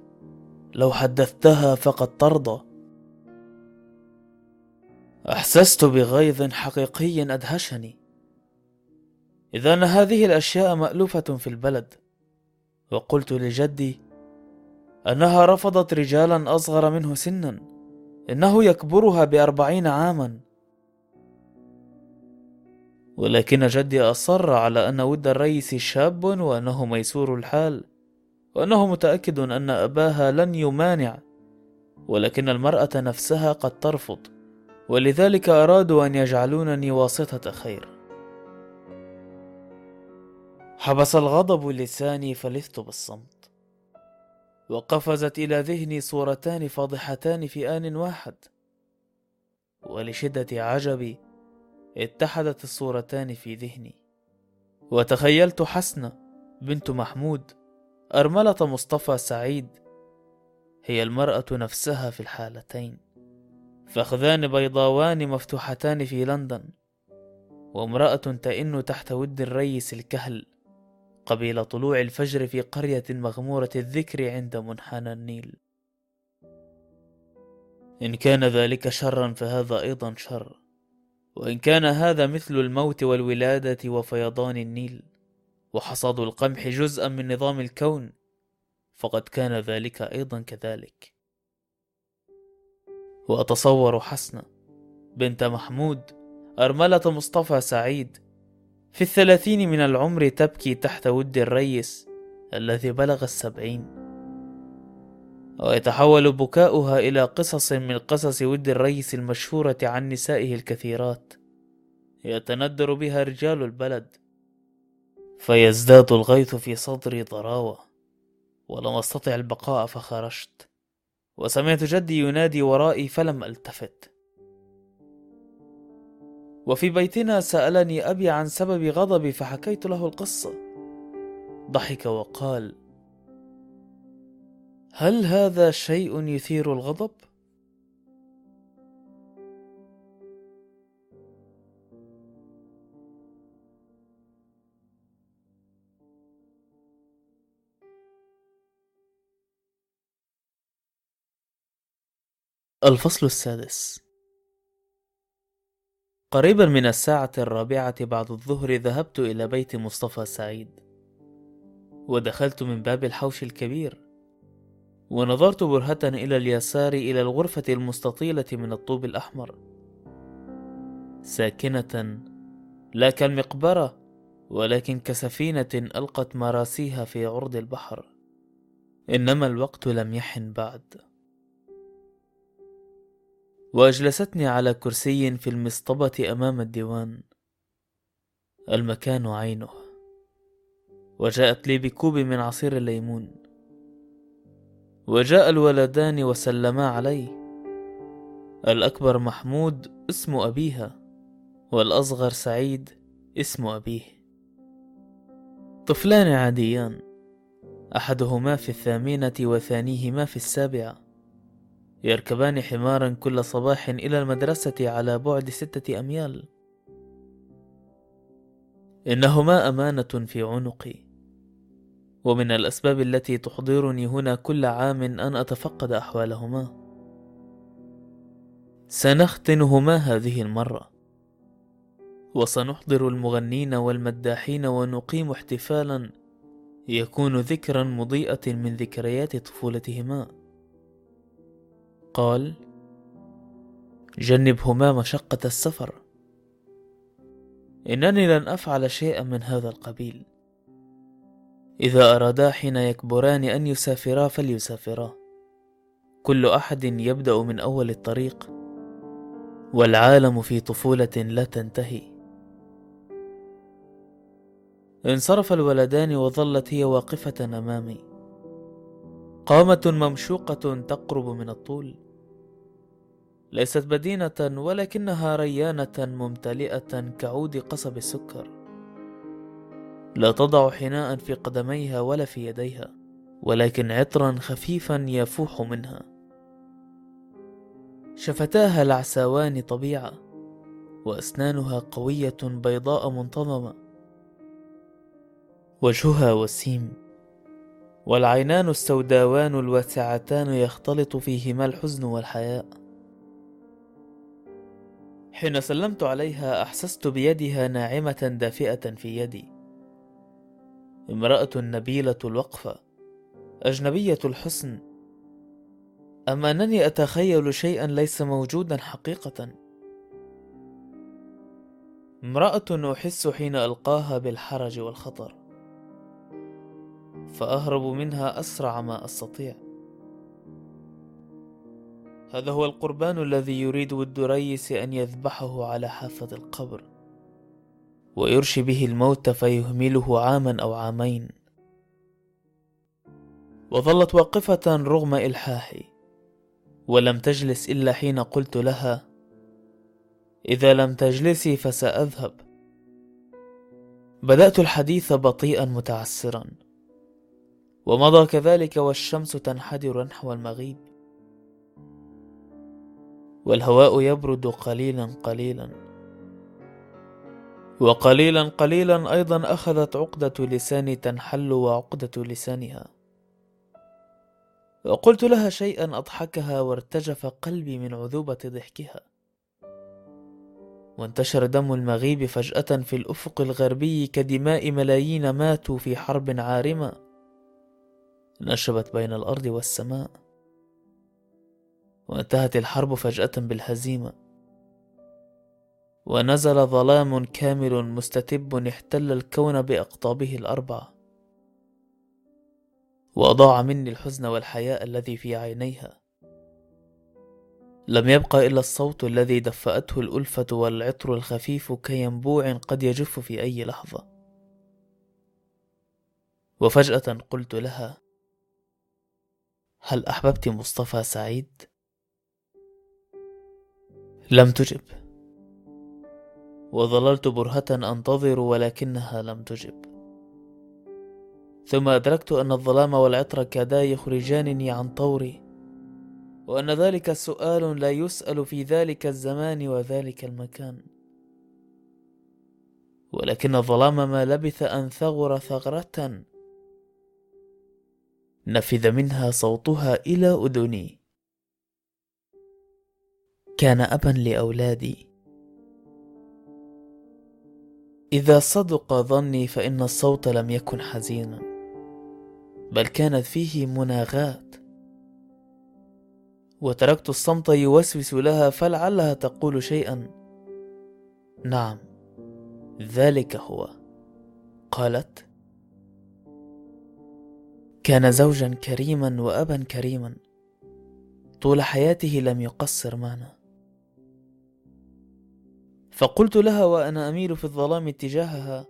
لو حدثتها فقد ترضى. أحسست بغيظ حقيقي أدهشني. اذا ان هذه الأشياء مألوفة في البلد. وقلت لجدي أنها رفضت رجالا أصغر منه سنا. إنه يكبرها بأربعين عاما. ولكن جدي أصر على أن ود الريس شاب وأنه ميسور الحال وأنه متأكد أن أباها لن يمانع. ولكن المرأة نفسها قد ترفض ولذلك أرادوا أن يجعلونني واسطة خير. حبس الغضب لساني فلثت بالصمت. وقفزت إلى ذهني صورتان فاضحتان في آن واحد. ولشدة عجبي اتحدت الصورتان في ذهني. وتخيلت حسنة بنت محمود أرملة مصطفى سعيد هي المرأة نفسها في الحالتين. فخذان بيضاوان مفتوحتان في لندن وامرأة تئن تحت ود الريس الكهل. قبيل طلوع الفجر في قرية مغمورة الذكر عند منحنى النيل. إن كان ذلك شرا فهذا أيضا شر وإن كان هذا مثل الموت والولادة وفيضان النيل وحصاد القمح جزءا من نظام الكون فقد كان ذلك أيضا كذلك. وأتصور حسنة بنت محمود أرملة مصطفى سعيد في الثلاثين من العمر تبكي تحت ود الريس الذي بلغ السبعين. ويتحول بكاؤها إلى قصص من قصص ود الريس المشهورة عن نسائه الكثيرات. يتندر بها رجال البلد. فيزداد الغيث في صدري ضراوة ولم أستطع البقاء فخرجت. وسمعت جدي ينادي ورائي فلم ألتفت. وفي بيتنا سألني أبي عن سبب غضبي فحكيت له القصة. ضحك وقال هل هذا شيء يثير الغضب؟ الفصل السادس قريبا من الساعة الرابعة بعد الظهر ذهبت إلى بيت مصطفى سعيد. ودخلت من باب الحوش الكبير. ونظرت برهة إلى اليسار إلى الغرفة المستطيلة من الطوب الأحمر. ساكنة لا كالمقبرة ولكن كسفينة ألقت مراسيها في عرض البحر. إنما الوقت لم يحن بعد. وأجلستني على كرسي في المصطبة أمام الديوان. المكان عينه. وجاءت لي بكوب من عصير الليمون. وجاء الولدان وسلما علي. الأكبر محمود اسم أبيها والأصغر سعيد اسم أبيه. طفلان عاديان أحدهما في الثامنة وثانيهما في السابعة. يركبان حمارا كل صباح إلى المدرسة على بعد ستة أميال. إنهما أمانة في عنقي. ومن الأسباب التي تحضرني هنا كل عام أن أتفقد أحوالهما. سنختنهما هذه المرة. وسنحضر المغنين والمداحين ونقيم احتفالا. يكون ذكرا مضيئة من ذكريات طفولتهما. قال جنبهما مشقة السفر. إنني لن أفعل شيئا من هذا القبيل. إذا أرادا حين يكبران أن يسافرا فليسافرا. كل أحد يبدأ من أول الطريق والعالم في طفولة لا تنتهي. انصرف الولدان وظلت هي واقفة أمامي. قامة ممشوقة تقرب من الطول. ليست بدينة ولكنها ريانة ممتلئة كعود قصب السكر. لا تضع حناء في قدميها ولا في يديها ولكن عطرا خفيفا يفوح منها. شفتاها العساوان طبيعة وأسنانها قوية بيضاء منتظمة. وجهها وسيم والعينان السوداوان الواسعتان يختلط فيهما الحزن والحياء. حين سلمت عليها أحسست بيدها ناعمة دافئة في يدي. امرأة نبيلة الوقفه أجنبية الحسن. اما انني أتخيل شيئا ليس موجودا حقيقة. امرأة أحس حين ألقاها بالحرج والخطر فأهرب منها أسرع ما أستطيع. هذا هو القربان الذي يريد الدريس أن يذبحه على حافة القبر. ويرشي به الموت فيهمله عاما أو عامين. وظلت واقفة رغم إلحاحي. ولم تجلس إلا حين قلت لها إذا لم تجلسي فسأذهب. بدأت الحديث بطيئا متعسرا. ومضى كذلك والشمس تنحدر نحو المغيب. والهواء يبرد قليلا قليلا. وقليلا قليلا أيضا أخذت عقدة لساني تنحل وعقدة لسانها. وقلت لها شيئا أضحكها وارتجف قلبي من عذوبة ضحكها. وانتشر دم المغيب فجأة في الأفق الغربي كدماء ملايين ماتوا في حرب عارمة. نشبت بين الأرض والسماء. وانتهت الحرب فجأة بالهزيمة. ونزل ظلام كامل مستتب احتل الكون بأقطابه الأربعة. وأضاع مني الحزن والحياء الذي في عينيها. لم يبق إلا الصوت الذي دفأته الألفة والعطر الخفيف كينبوع قد يجف في أي لحظة. وفجأة قلت لها هل أحببت مصطفى سعيد؟ لم تجب. وظللت برهة أنتظر ولكنها لم تجب. ثم أدركت أن الظلام والعطر كادا يخرجانني عن طوري وأن ذلك سؤال لا يسأل في ذلك الزمان وذلك المكان. ولكن الظلام ما لبث أن ثغر ثغرة نفذ منها صوتها إلى أذني. كان أبا لأولادي. إذا صدق ظني فإن الصوت لم يكن حزينا بل كانت فيه مناغات. وتركت الصمت يوسوس لها فلعلها تقول شيئا. نعم ذلك هو. قالت كان زوجا كريما وابا كريما. طول حياته لم يقصر معنا. فقلت لها وأنا أميل في الظلام اتجاهها.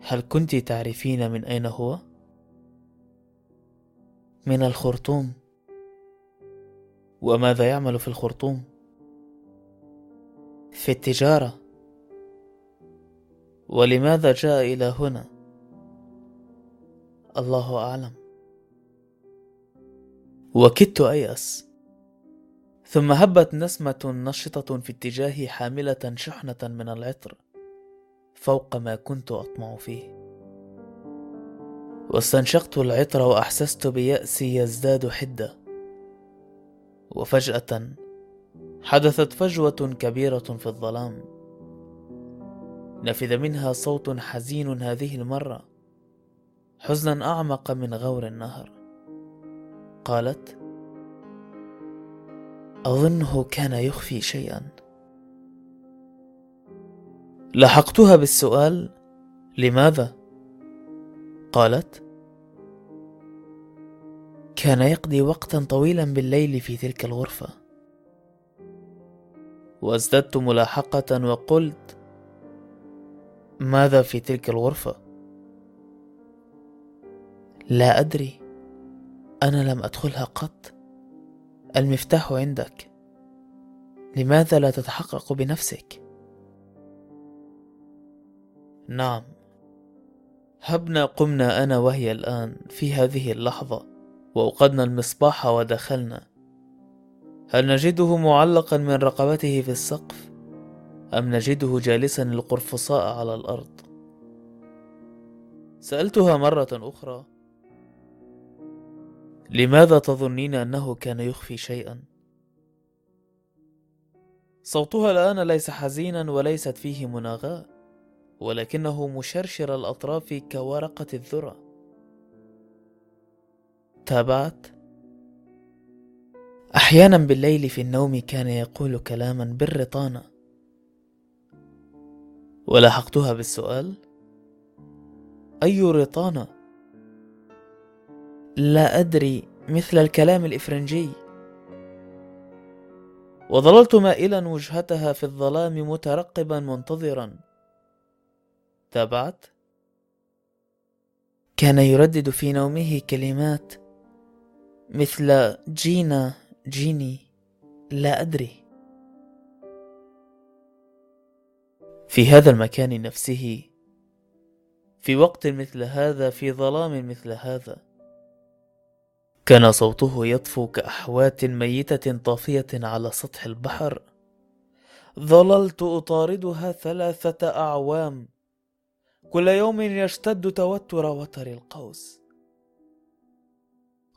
هل كنت تعرفين من أين هو؟ من الخرطوم. وماذا يعمل في الخرطوم؟ في التجارة. ولماذا جاء إلى هنا؟ الله أعلم. وكدت أيأس. ثم هبت نسمة نشطة في اتجاهي حاملة شحنة من العطر فوق ما كنت أطمع فيه. واستنشقت العطر وأحسست بيأسي يزداد حدة. وفجأة حدثت فجوة كبيرة في الظلام. نفذ منها صوت حزين هذه المرة حزنا أعمق من غور النهر. قالت أظنه كان يخفي شيئا. لحقتها بالسؤال لماذا؟ قالت كان يقضي وقتا طويلا بالليل في تلك الغرفة. وازددت ملاحقة وقلت ماذا في تلك الغرفة؟ لا أدري. أنا لم أدخلها قط. المفتاح عندك. لماذا لا تتحقق بنفسك؟ نعم. هبنا قمنا أنا وهي الآن في هذه اللحظة وأوقدنا المصباح ودخلنا. هل نجده معلقا من رقبته في السقف؟ أم نجده جالسا القرفصاء على الأرض؟ سألتها مرة أخرى. لماذا تظنين أنه كان يخفي شيئا؟ صوتها الآن ليس حزينا وليست فيه مناغاة ولكنه مشرشر الأطراف كورقة الذرة تابعت أحيانا بالليل في النوم كان يقول كلاما بالرطانة ولاحقتها بالسؤال أي رطانة؟ لا أدري مثل الكلام الإفرنجي. وظللت مائلا وجهتها في الظلام مترقبا منتظرا. تابعت؟ كان يردد في نومه كلمات مثل جينا جيني لا أدري. في هذا المكان نفسه في وقت مثل هذا في ظلام مثل هذا. كان صوته يطفو كأحوات ميتة طافية على سطح البحر. ظللت أطاردها ثلاثة أعوام. كل يوم يشتد توتر وتر القوس.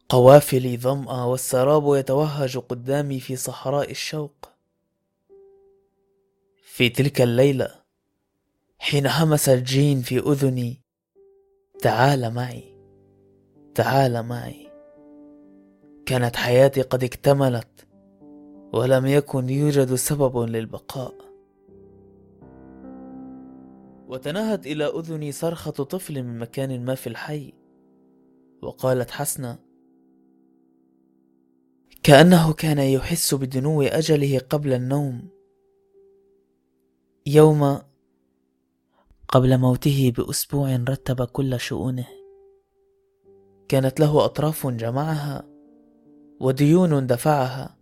قوافلي ظمأ والسراب يتوهج قدامي في صحراء الشوق. في تلك الليلة حين همست جين في أذني تعال معي تعال معي. كانت حياتي قد اكتملت ولم يكن يوجد سبب للبقاء. وتنهت إلى أذني صرخة طفل من مكان ما في الحي وقالت حسنة كأنه كان يحس بدنو أجله قبل النوم. يوم قبل موته بأسبوع رتب كل شؤونه. كانت له أطراف جمعها وديون دفعها.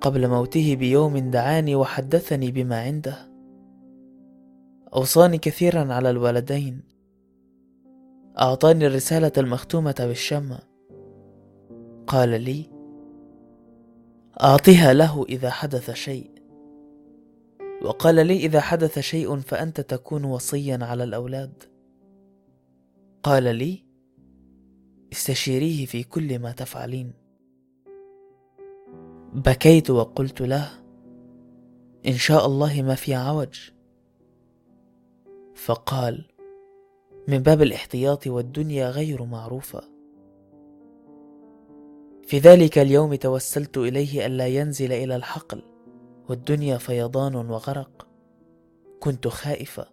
قبل موته بيوم دعاني وحدثني بما عنده. أوصاني كثيرا على الولدين أعطاني الرسالة المختومة بالشمع قال لي أعطها له إذا حدث شيء. وقال لي إذا حدث شيء فأنت تكون وصيا على الأولاد. قال لي استشيريه في كل ما تفعلين. بكيت وقلت له إن شاء الله ما في عوج. فقال من باب الاحتياط والدنيا غير معروفة. في ذلك اليوم توسلت إليه ألا ينزل إلى الحقل والدنيا فيضان وغرق. كنت خائفة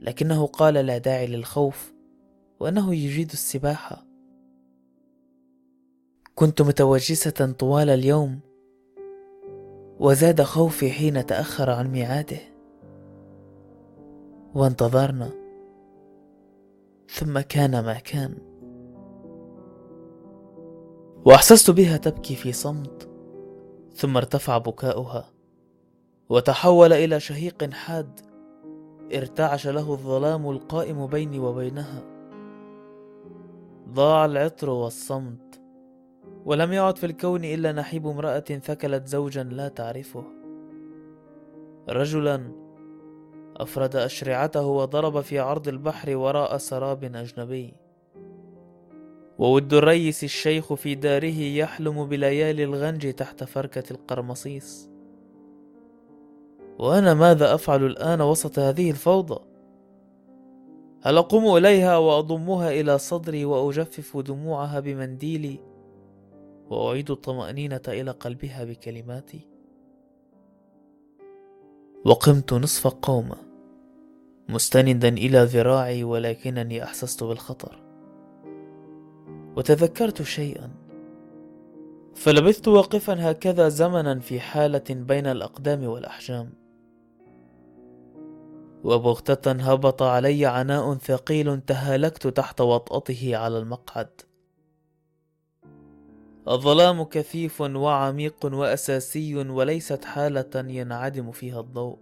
لكنه قال لا داعي للخوف وأنه يجيد السباحة. كنت متوجسة طوال اليوم وزاد خوفي حين تأخر عن ميعاده. وانتظرنا. ثم كان ما كان. وأحسست بها تبكي في صمت ثم ارتفع بكاؤها وتحول إلى شهيق حاد ارتعش له الظلام القائم بيني وبينها. ضاع العطر والصمت. ولم يعد في الكون إلا نحيب امرأة ثكلت زوجا لا تعرفه. رجلا أفرد أشرعته وضرب في عرض البحر وراء سراب أجنبي. وود الريس الشيخ في داره يحلم بليالي الغنج تحت فركة القرمصيص. وأنا ماذا أفعل الآن وسط هذه الفوضى؟ هل أقوم إليها وأضمها إلى صدري وأجفف دموعها بمنديلي؟ وأعيد الطمأنينة إلى قلبها بكلماتي؟ وقمت نصف قومة مستندا إلى ذراعي ولكنني أحسست بالخطر. وتذكرت شيئا. فلبثت واقفا هكذا زمنا في حالة بين الأقدام والأحجام. وبغتة هبط علي عناء ثقيل تهالكت تحت وطأته على المقعد. الظلام كثيف وعميق وأساسي وليست حالة ينعدم فيها الضوء.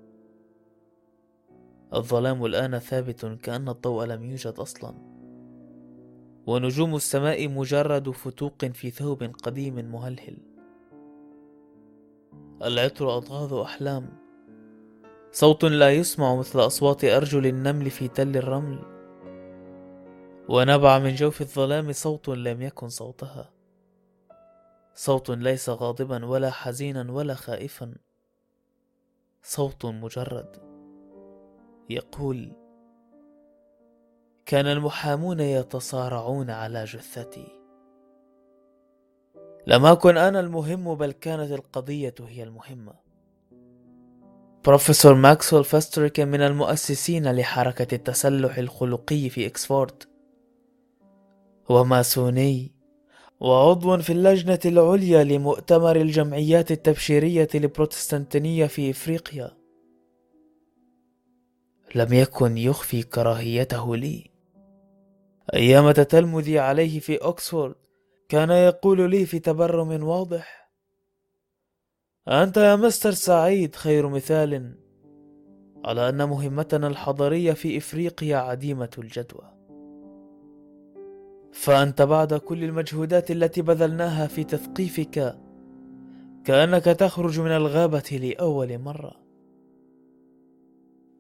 الظلام الآن ثابت كأن الضوء لم يوجد أصلاً. ونجوم السماء مجرد فتوق في ثوب قديم مهلهل. العطر أضغاث أحلام. صوت لا يسمع مثل أصوات أرجل النمل في تل الرمل. ونبع من جوف الظلام صوت لم يكن صوتها. صوت ليس غاضبا ولا حزينا ولا خائفا. صوت مجرد. يقول كان المحامون يتصارعون على جثتي. لم أكن أنا المهم بل كانت القضية هي المهمة. بروفيسور ماكسويل فاستر كان من المؤسسين لحركة التسلح الخلقي في أكسفورد. وماسوني وعضو في اللجنة العليا لمؤتمر الجمعيات التبشيرية البروتستانتية في إفريقيا. لم يكن يخفي كراهيته لي. أيام تتلمذي عليه في أكسفورد كان يقول لي في تبرم واضح أنت يا مستر سعيد خير مثال على أن مهمتنا الحضارية في إفريقيا عديمة الجدوى. فأنت بعد كل المجهودات التي بذلناها في تثقيفك كأنك تخرج من الغابة لأول مرة.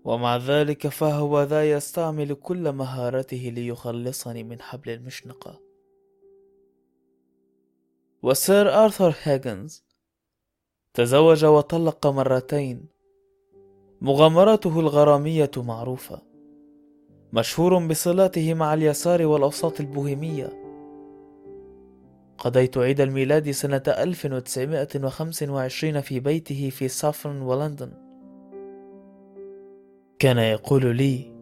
ومع ذلك فهو ذا يستعمل كل مهارته ليخلصني من حبل المشنقة. وسير آرثر هيجنز تزوج وطلق مرتين مغامراته الغرامية معروفة. مشهور بصلاته مع اليسار والأوساط البوهيمية. قضيت عيد الميلاد سنة 1925 في بيته في سافرن ولندن. كان يقول لي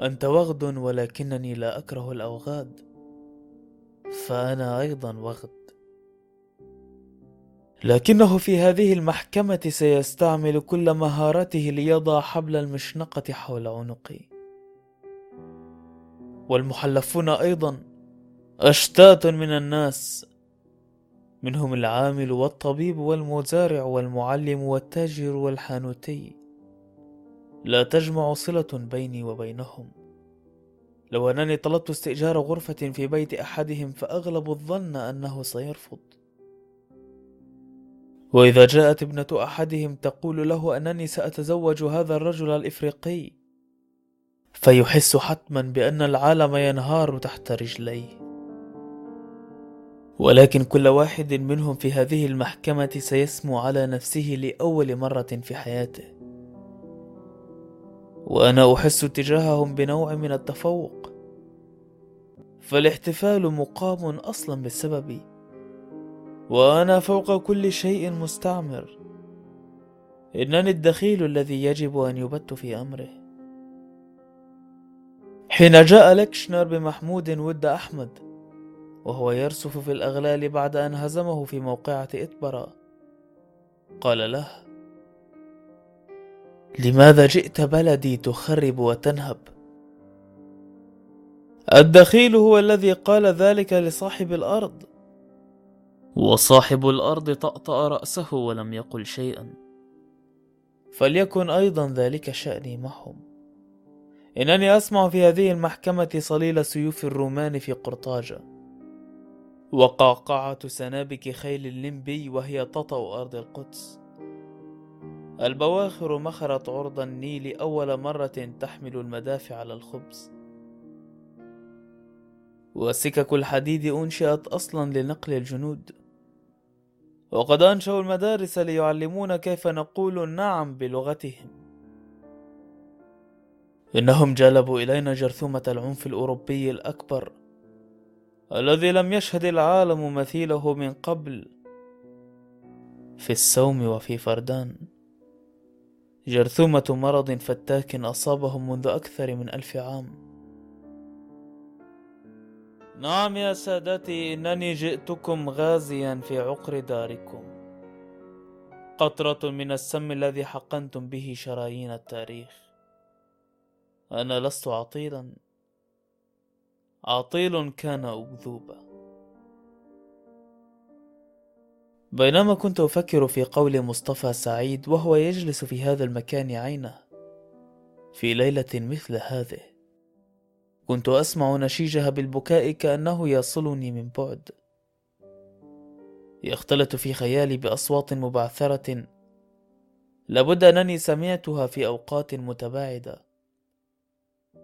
أنت وغد ولكنني لا أكره الأوغاد. فأنا أيضا وغد. لكنه في هذه المحكمة سيستعمل كل مهارته ليضع حبل المشنقة حول عنقي والمحلفون أيضا أشتات من الناس منهم العامل والطبيب والمزارع والمعلم والتاجر والحانوتي. لا تجمع صلة بيني وبينهم. لو أنني طلبت استئجار غرفة في بيت أحدهم فأغلب الظن أنه سيرفض. وإذا جاءت ابنة أحدهم تقول له أنني سأتزوج هذا الرجل الإفريقي. فيحس حتما بأن العالم ينهار تحت رجليه. ولكن كل واحد منهم في هذه المحكمة سيسمو على نفسه لأول مرة في حياته. وأنا أحس تجاههم بنوع من التفوق. فالاحتفال مقام أصلا بسببي وأنا فوق كل شيء مستعمر. إنني الدخيل الذي يجب أن يبت في أمره. حين جاء لكشنر بمحمود ود أحمد وهو يرسف في الأغلال بعد أن هزمه في موقعة إتبرا قال له لماذا جئت بلدي تخرب وتنهب؟ الدخيل هو الذي قال ذلك لصاحب الأرض. وصاحب الأرض طأطأ رأسه ولم يقل شيئا. فليكن أيضا ذلك شأني معهم إنني أسمع في هذه المحكمة صليل سيوف الرومان في قرطاجة. وقعقعة سنابك خيل الليمبي وهي تطأ أرض القدس. البواخر مخرت عرض النيل أول مرة تحمل المدافع على الخبز. وسكك الحديد أنشئت أصلا لنقل الجنود. وقد أنشأوا المدارس ليعلمونا كيف نقول نعم بلغتهم. إنهم جلبوا إلينا جرثومة العنف الأوروبي الأكبر الذي لم يشهد العالم مثيله من قبل في السوم وفي فردان. جرثومة مرض فتاك أصابهم منذ أكثر من ألف عام. نعم يا سادتي إنني جئتكم غازيا في عقر داركم. قطرة من السم الذي حقنتم به شرايين التاريخ. أنا لست عطيلا. عطيل كان أكذوبا. بينما كنت أفكر في قول مصطفى سعيد وهو يجلس في هذا المكان عينه في ليلة مثل هذه. كنت أسمع نشيجها بالبكاء كأنه يصلني من بعد. يختلط في خيالي بأصوات مبعثرة. لابد أنني سمعتها في أوقات متباعدة.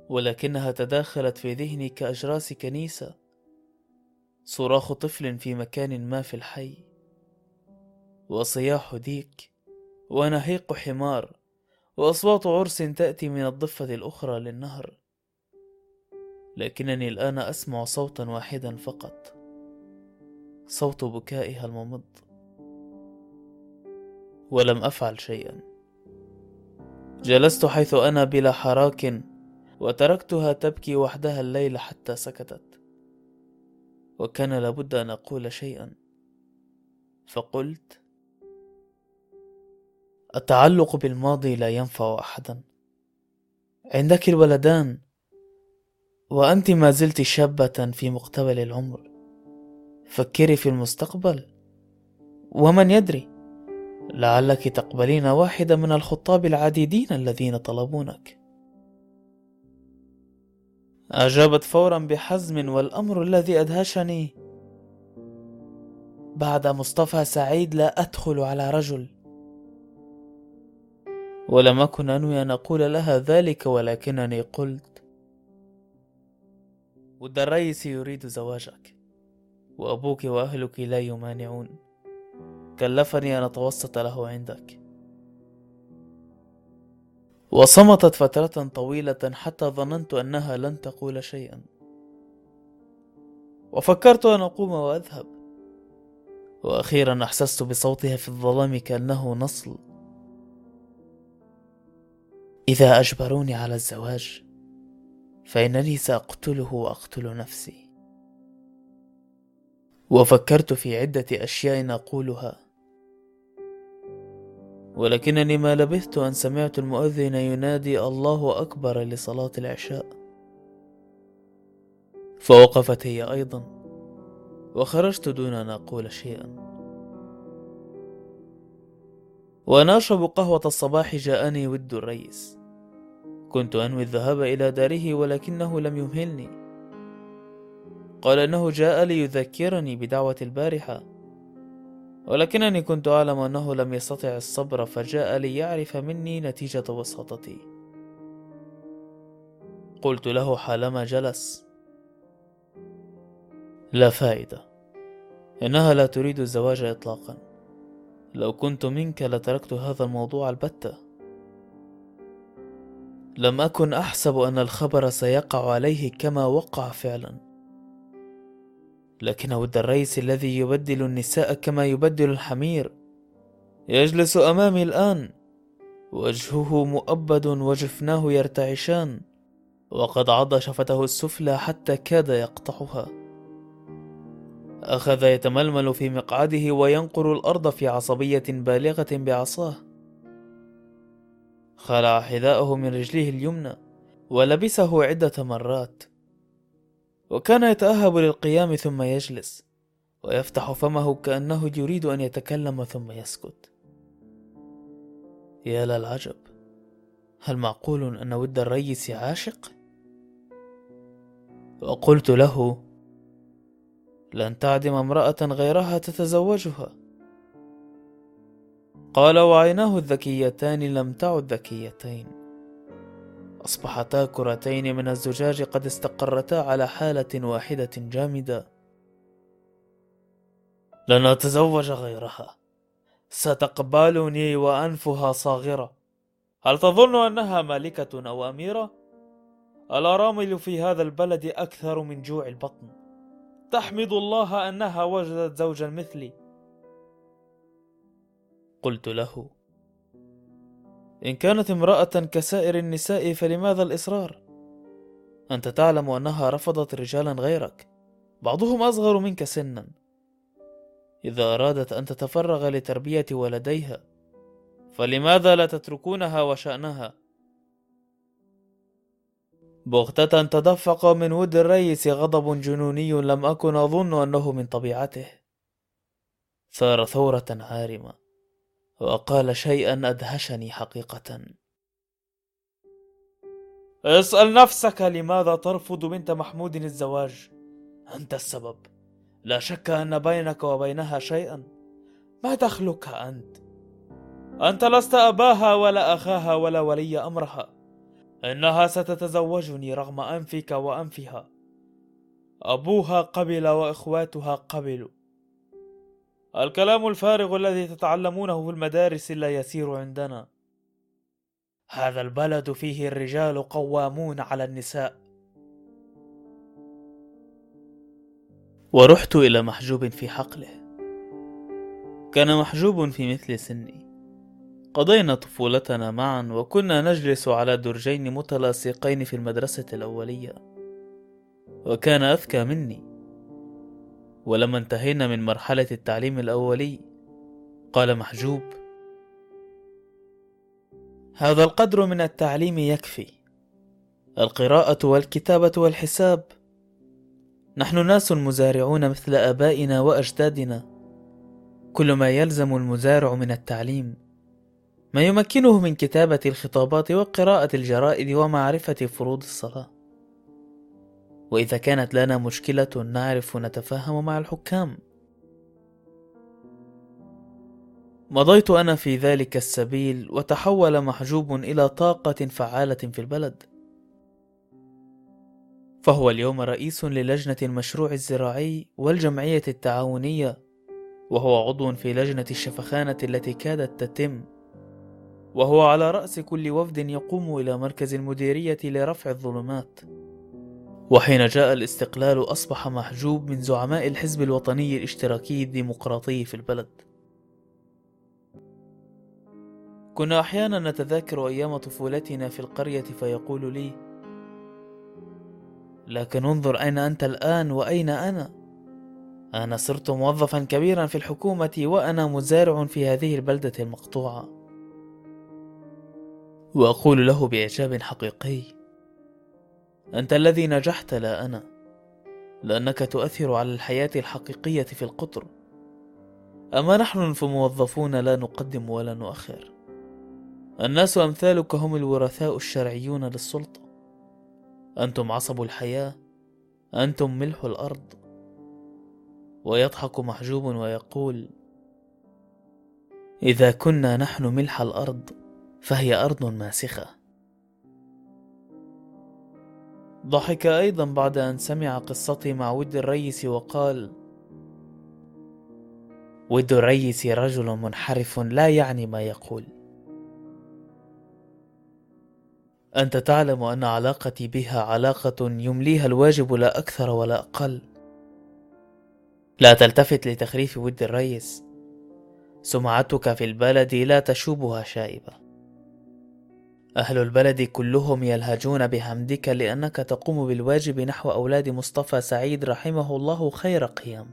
ولكنها تداخلت في ذهني كأجراس كنيسة. صراخ طفل في مكان ما في الحي. وصياح ديك. ونهيق حمار. وأصوات عرس تأتي من الضفة الأخرى للنهر. لكنني الآن أسمع صوتا واحدا فقط. صوت بكائها الممض ولم أفعل شيئا. جلست حيث أنا بلا حراك وتركتها تبكي وحدها الليل حتى سكتت. وكان لابد أن أقول شيئا. فقلت التعلق بالماضي لا ينفع أحدا. عندك الولدان. وأنت ما زلت شابة في مقتبل العمر. فكري في المستقبل. ومن يدري؟ لعلك تقبلين واحدا من الخطاب العديدين الذين طلبونك. أجابت فورا بحزم والأمر الذي أدهشني. بعد مصطفى سعيد لا أدخل على رجل. ولم أكن أنوي أن أقول لها ذلك ولكنني قلت ود الرئيس يريد زواجك وأبوك وأهلك لا يمانعون. كلفني أن أتوسط له عندك. وصمتت فترة طويلة حتى ظننت أنها لن تقول شيئا. وفكرت أن أقوم وأذهب. وأخيرا أحسست بصوتها في الظلام كأنه نصل. إذا أجبروني على الزواج فإنني سأقتله وأقتل نفسي. وفكرت في عدة أشياء أقولها ولكنني ما لبثت أن سمعت المؤذن ينادي الله أكبر لصلاة العشاء. فوقفت هي أيضا. وخرجت دون أن أقول شيئا. وأنا أشرب قهوة الصباح جاءني ود الريس كنت أنوي الذهاب إلى داره ولكنه لم يمهلني. قال إنه جاء ليذكرني بدعوة البارحة. ولكنني كنت أعلم أنه لم يستطع الصبر فجاء ليعرف مني نتيجة وساطتي قلت له حالما جلس. لا فائدة. إنها لا تريد الزواج إطلاقا. لو كنت منك لتركت هذا الموضوع البتة. لم أكن أحسب أن الخبر سيقع عليه كما وقع فعلا. لكن ود الريس الذي يبدل النساء كما يبدل الحمير. يجلس أمامي الآن. وجهه مؤبد وجفناه يرتعشان. وقد عض شفته السفلى حتى كاد يقطعها. أخذ يتململ في مقعده وينقر الأرض في عصبية بالغة بعصاه. خلع حذاءه من رجليه اليمنى ولبسه عدة مرات. وكان يتأهب للقيام ثم يجلس ويفتح فمه كأنه يريد أن يتكلم ثم يسكت. يا للعجب هل معقول أن ود الريس عاشق؟ وقلت له لن تعدم امرأة غيرها تتزوجها. قال وعيناه الذكيتان لم تعد ذكيتين. أصبحتا كرتين من الزجاج قد استقرتا على حالة واحدة جامدة. لن أتزوج غيرها. ستقبلني وأنفها صاغرة. هل تظن أنها مالكة أو أميرة؟ الأرامل في هذا البلد أكثر من جوع البطن. تحمد الله أنها وجدت زوجا مثلي. قلت له. إن كانت امرأة كسائر النساء فلماذا الإصرار؟ أنت تعلم أنها رفضت رجالا غيرك. بعضهم أصغر منك سنا. إذا أرادت أن تتفرغ لتربية ولديها فلماذا لا تتركونها وشأنها؟ بغتة تدفق من ود الريس غضب جنوني لم أكن أظن أنه من طبيعته. ثار ثورة عارمة. وقال شيئا أدهشني حقيقة. اسأل نفسك لماذا ترفض بنت محمود الزواج؟ أنت السبب. لا شك أن بينك وبينها شيئا. ما دخلك أنت؟ أنت لست أباها ولا أخاها ولا ولي أمرها. إنها ستتزوجني رغم أنفك وأنفها. أبوها قبل وإخواتها قبلوا الكلام الفارغ الذي تتعلمونه في المدارس لا يسير عندنا. هذا البلد فيه الرجال قوامون على النساء. ورحت إلى محجوب في حقله. كان محجوب في مثل سني. قضينا طفولتنا معا وكنا نجلس على درجين متلاصقين في المدرسة الأولية. وكان أذكى مني. ولما انتهينا من مرحلة التعليم الأولي قال محجوب هذا القدر من التعليم يكفي. القراءة والكتابة والحساب. نحن ناس مزارعون مثل آبائنا وأجدادنا. كل ما يلزم المزارع من التعليم ما يمكنه من كتابة الخطابات وقراءة الجرائد ومعرفة فروض الصلاة. وإذا كانت لنا مشكلة نعرف نتفاهم مع الحكام. مضيت أنا في ذلك السبيل وتحول محجوب إلى طاقة فعالة في البلد. فهو اليوم رئيس للجنة المشروع الزراعي والجمعية التعاونية وهو عضو في لجنة الشفخانة التي كادت تتم وهو على رأس كل وفد يقوم إلى مركز المديرية لرفع الظلمات. وحين جاء الاستقلال أصبح محجوب من زعماء الحزب الوطني الاشتراكي الديمقراطي في البلد. كنا أحيانا نتذاكر أيام طفولتنا في القرية فيقول لي لكن انظر أين أنت الآن وأين أنا؟ أنا صرت موظفا كبيرا في الحكومة وأنا مزارع في هذه البلدة المقطوعة. وأقول له بإعجاب حقيقي أنت الذي نجحت لا أنا لأنك تؤثر على الحياة الحقيقية في القطر. أما نحن فموظفون لا نقدم ولا نؤخر. الناس أمثالك هم الورثاء الشرعيون للسلطة. أنتم عصب الحياة أنتم ملح الأرض. ويضحك محجوب ويقول إذا كنا نحن ملح الأرض فهي أرض ماسخة. ضحك أيضا بعد أن سمع قصتي مع ود الريس وقال ود الريس رجل منحرف لا يعني ما يقول. أنت تعلم أن علاقتي بها علاقة يمليها الواجب لا أكثر ولا أقل. لا تلتفت لتخريف ود الريس. سمعتك في البلد لا تشوبها شائبة. أهل البلد كلهم يلهجون بحمدك لأنك تقوم بالواجب نحو أولاد مصطفى سعيد رحمه الله خير قيام.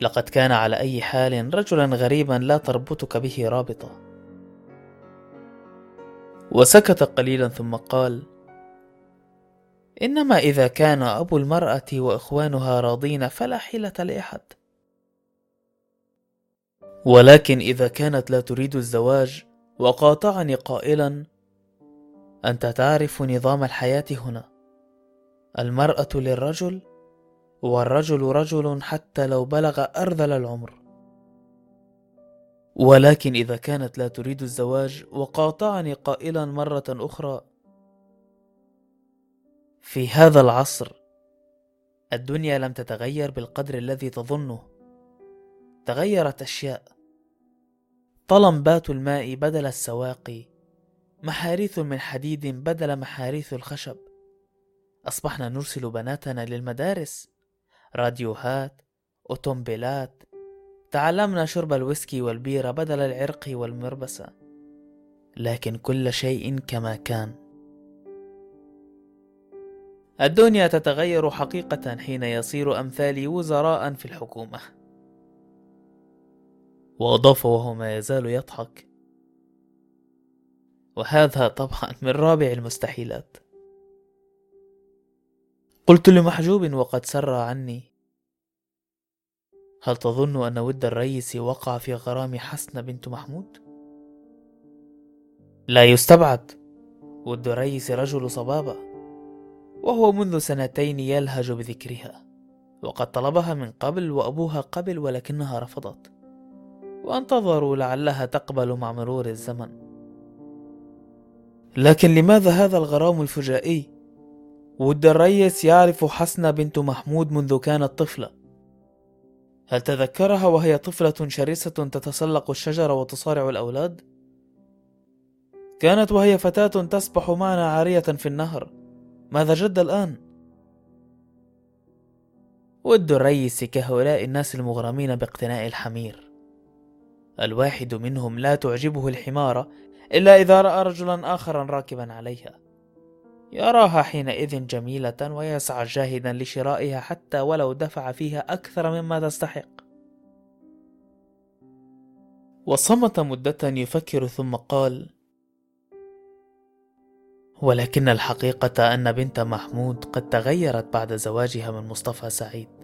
لقد كان على أي حال رجلا غريبا لا تربطك به رابطة. وسكت قليلا ثم قال إنما إذا كان أبو المرأة وإخوانها راضين فلا حيلة لأحد. ولكن إذا كانت لا تريد الزواج وقاطعني قائلا أنت تعرف نظام الحياة هنا. المرأة للرجل والرجل رجل حتى لو بلغ أرذل العمر. ولكن إذا كانت لا تريد الزواج وقاطعني قائلا مرة أخرى. في هذا العصر الدنيا لم تتغير بالقدر الذي تظنه. تغيرت أشياء. طلمبات الماء بدل السواقي محاريث من حديد بدل محاريث الخشب. أصبحنا نرسل بناتنا للمدارس راديوهات أوتومبيلات. تعلمنا شرب الويسكي والبيرة بدل العرق والمربسة. لكن كل شيء كما كان. الدنيا تتغير حقيقة حين يصير أمثالي وزراء في الحكومة. وأضاف وهو ما يزال يضحك. وهذا طبعا من رابع المستحيلات. قلت لمحجوب وقد سر عني. هل تظن أن ود الريس وقع في غرام حسنة بنت محمود؟ لا يستبعد. ود الريس رجل صبابة. وهو منذ سنتين يلهج بذكرها. وقد طلبها من قبل وأبوها قبل ولكنها رفضت. وانتظروا لعلها تقبل مع مرور الزمن لكن لماذا هذا الغرام الفجائي؟ ود الريس يعرف حسنة بنت محمود منذ كانت طفلة هل تذكرها وهي طفلة شرسة تتسلق الشجر وتصارع الأولاد؟ كانت وهي فتاة تسبح معنا عارية في النهر ماذا جد الآن؟ ود الريس كهؤلاء الناس المغرمين باقتناء الحمير الواحد منهم لا تعجبه الحمارة إلا إذا رأى رجلا آخرا راكبا عليها يراها حينئذ جميلة ويسعى جاهدا لشرائها حتى ولو دفع فيها أكثر مما تستحق. وصمت مدة يفكر ثم قال: ولكن الحقيقة أن بنت محمود قد تغيرت بعد زواجها من مصطفى سعيد.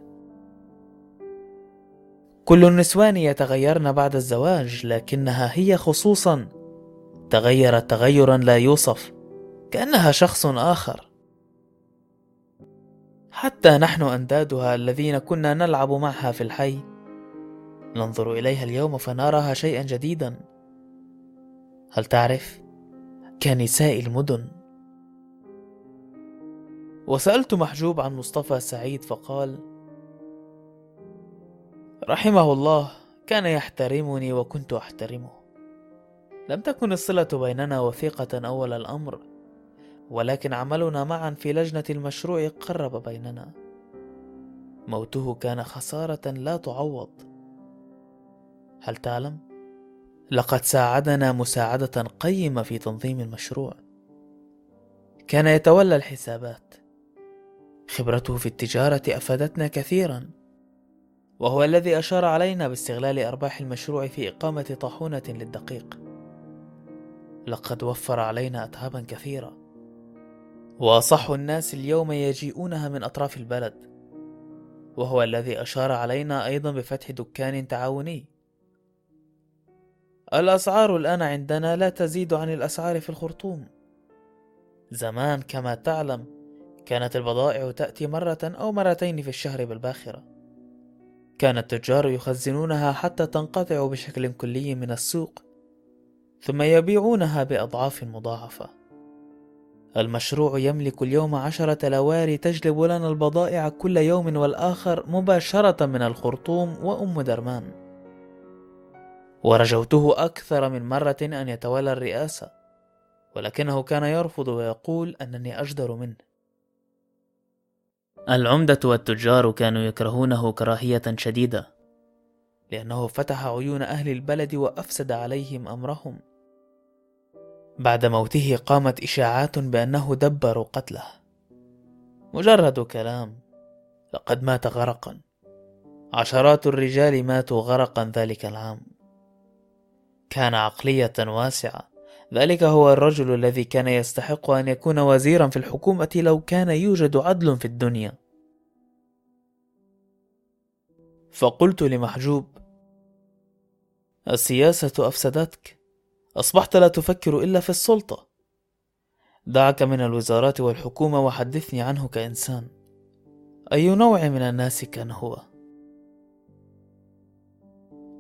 كل النسوان يتغيرن بعد الزواج لكنها هي خصوصا. تغيرت تغيرا لا يوصف كأنها شخص آخر. حتى نحن أندادها الذين كنا نلعب معها في الحي. ننظر إليها اليوم فنراها شيئا جديدا. هل تعرف؟ كنساء المدن. وسألت محجوب عن مصطفى سعيد فقال رحمه الله كان يحترمني وكنت أحترمه. لم تكن الصلة بيننا وثيقة أول الأمر ولكن عملنا معا في لجنة المشروع قرب بيننا. موته كان خسارة لا تعوض. هل تعلم؟ لقد ساعدنا مساعدة قيمة في تنظيم المشروع. كان يتولى الحسابات. خبرته في التجارة أفادتنا كثيرا. وهو الذي أشار علينا باستغلال أرباح المشروع في إقامة طاحونة للدقيق. لقد وفر علينا اتعابا كثيرة. وأصح الناس اليوم يجيئونها من أطراف البلد. وهو الذي أشار علينا أيضا بفتح دكان تعاوني. الأسعار الآن عندنا لا تزيد عن الأسعار في الخرطوم. زمان كما تعلم كانت البضائع تأتي مرة أو مرتين في الشهر بالباخرة. كان التجار يخزنونها حتى تنقطع بشكل كلي من السوق ثم يبيعونها بأضعاف مضاعفة. المشروع يملك اليوم عشرة لواري تجلب لنا البضائع كل يوم والآخر مباشرة من الخرطوم وأم درمان. ورجوته أكثر من مرة أن يتولى الرئاسة ولكنه كان يرفض ويقول أنني أجدر منه. العمدة والتجار كانوا يكرهونه كراهية شديدة. لأنه فتح عيون أهل البلد وأفسد عليهم أمرهم. بعد موته قامت إشاعات بأنه دبر قتله. مجرد كلام. لقد مات غرقا. عشرات الرجال ماتوا غرقا ذلك العام. كان عقلية واسعة. ذلك هو الرجل الذي كان يستحق أن يكون وزيرا في الحكومة لو كان يوجد عدل في الدنيا. فقلت لمحجوب السياسة أفسدتك أصبحت لا تفكر إلا في السلطة. دعك من الوزارات والحكومة وحدثني عنه كإنسان. أي نوع من الناس كان هو؟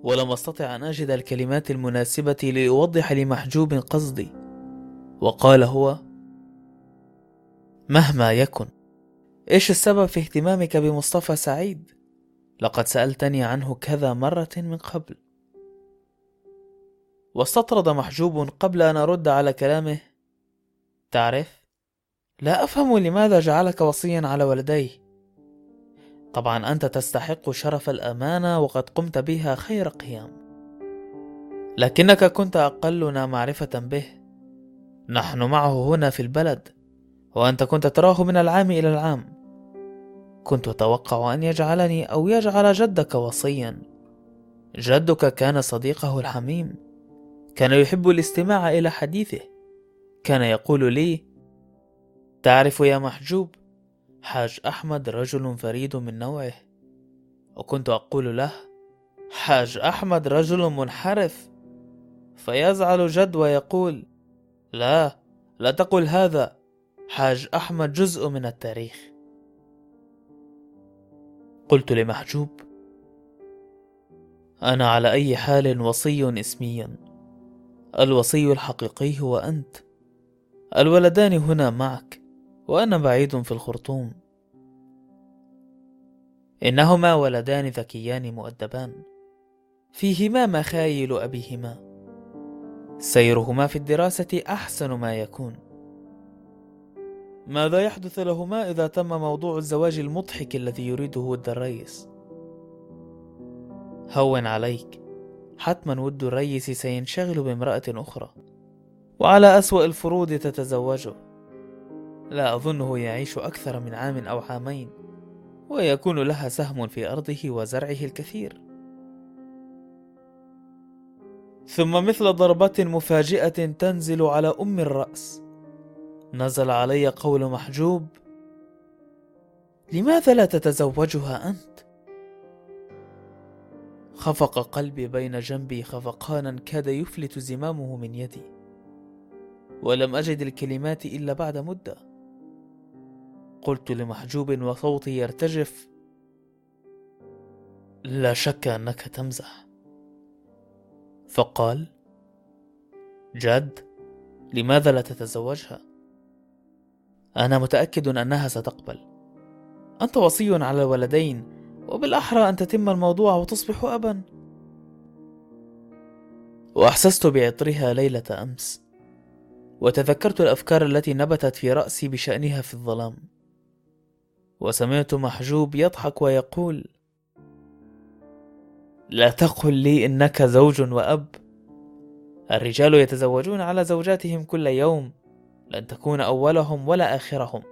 ولم أستطع أن أجد الكلمات المناسبة لأوضح لمحجوب قصدي. وقال هو مهما يكن إيش السبب في اهتمامك بمصطفى سعيد؟ لقد سألتني عنه كذا مرة من قبل. واستطرد محجوب قبل أن أرد على كلامه تعرف لا أفهم لماذا جعلك وصيا على والديه. طبعا أنت تستحق شرف الأمانة وقد قمت بها خير قيام. لكنك كنت أقلنا معرفة به. نحن معه هنا في البلد وأنت كنت تراه من العام إلى العام. كنت أتوقع أن يجعلني أو يجعل جدك وصيا. جدك كان صديقه الحميم. كان يحب الاستماع إلى حديثه. كان يقول لي تعرف يا محجوب حاج أحمد رجل فريد من نوعه. وكنت أقول له حاج أحمد رجل منحرف. فيزعل جد ويقول لا لا تقل هذا. حاج أحمد جزء من التاريخ. قلت لمحجوب أنا على أي حال وصي اسميا. الوصي الحقيقي هو أنت. الولدان هنا معك. وأنا بعيد في الخرطوم. إنهما ولدان ذكيان مؤدبان. فيهما مخايل أبيهما. سيرهما في الدراسة أحسن ما يكون. ماذا يحدث لهما إذا تم موضوع الزواج المضحك الذي يريده ود الريس؟ هون عليك. حتما ود الريس سينشغل بامرأة أخرى. وعلى أسوأ الفروض تتزوجه. لا أظنه يعيش أكثر من عام أو عامين ويكون لها سهم في أرضه وزرعه الكثير. ثم مثل ضربة مفاجئة تنزل على أم الرأس. نزل علي قول محجوب لماذا لا تتزوجها أنت؟ خفق قلبي بين جنبي خفقانا كاد يفلت زمامه من يدي ولم أجد الكلمات إلا بعد مدة. قلت لمحجوب وصوتي يرتجف لا شك أنك تمزح. فقال جد لماذا لا تتزوجها؟ أنا متأكد أنها ستقبل. أنت وصي على الولدين وبالأحرى أن تتم الموضوع وتصبح ابا. وأحسست بعطرها ليلة أمس وتذكرت الأفكار التي نبتت في رأسي بشأنها في الظلام. وسمعت محجوب يضحك ويقول لا تقل لي إنك زوج وأب. الرجال يتزوجون على زوجاتهم كل يوم لن تكون أولهم ولا آخرهم.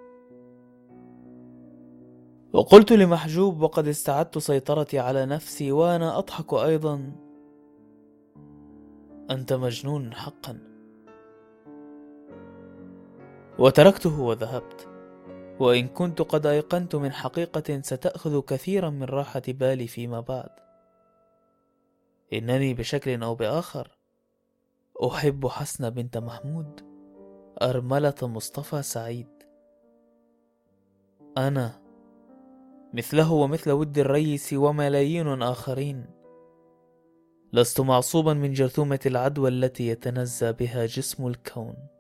وقلت لمحجوب وقد استعدت سيطرتي على نفسي وأنا أضحك أيضا. أنت مجنون حقا. وتركته وذهبت. وإن كنت قد أيقنت من حقيقة ستأخذ كثيرا من راحة بالي فيما بعد. إنني بشكل أو بآخر أحب حسن بنت محمود أرملة مصطفى سعيد. أنا مثله ومثل ود الريس وملايين آخرين. لست معصوبا من جرثومة العدوى التي يتنزى بها جسم الكون.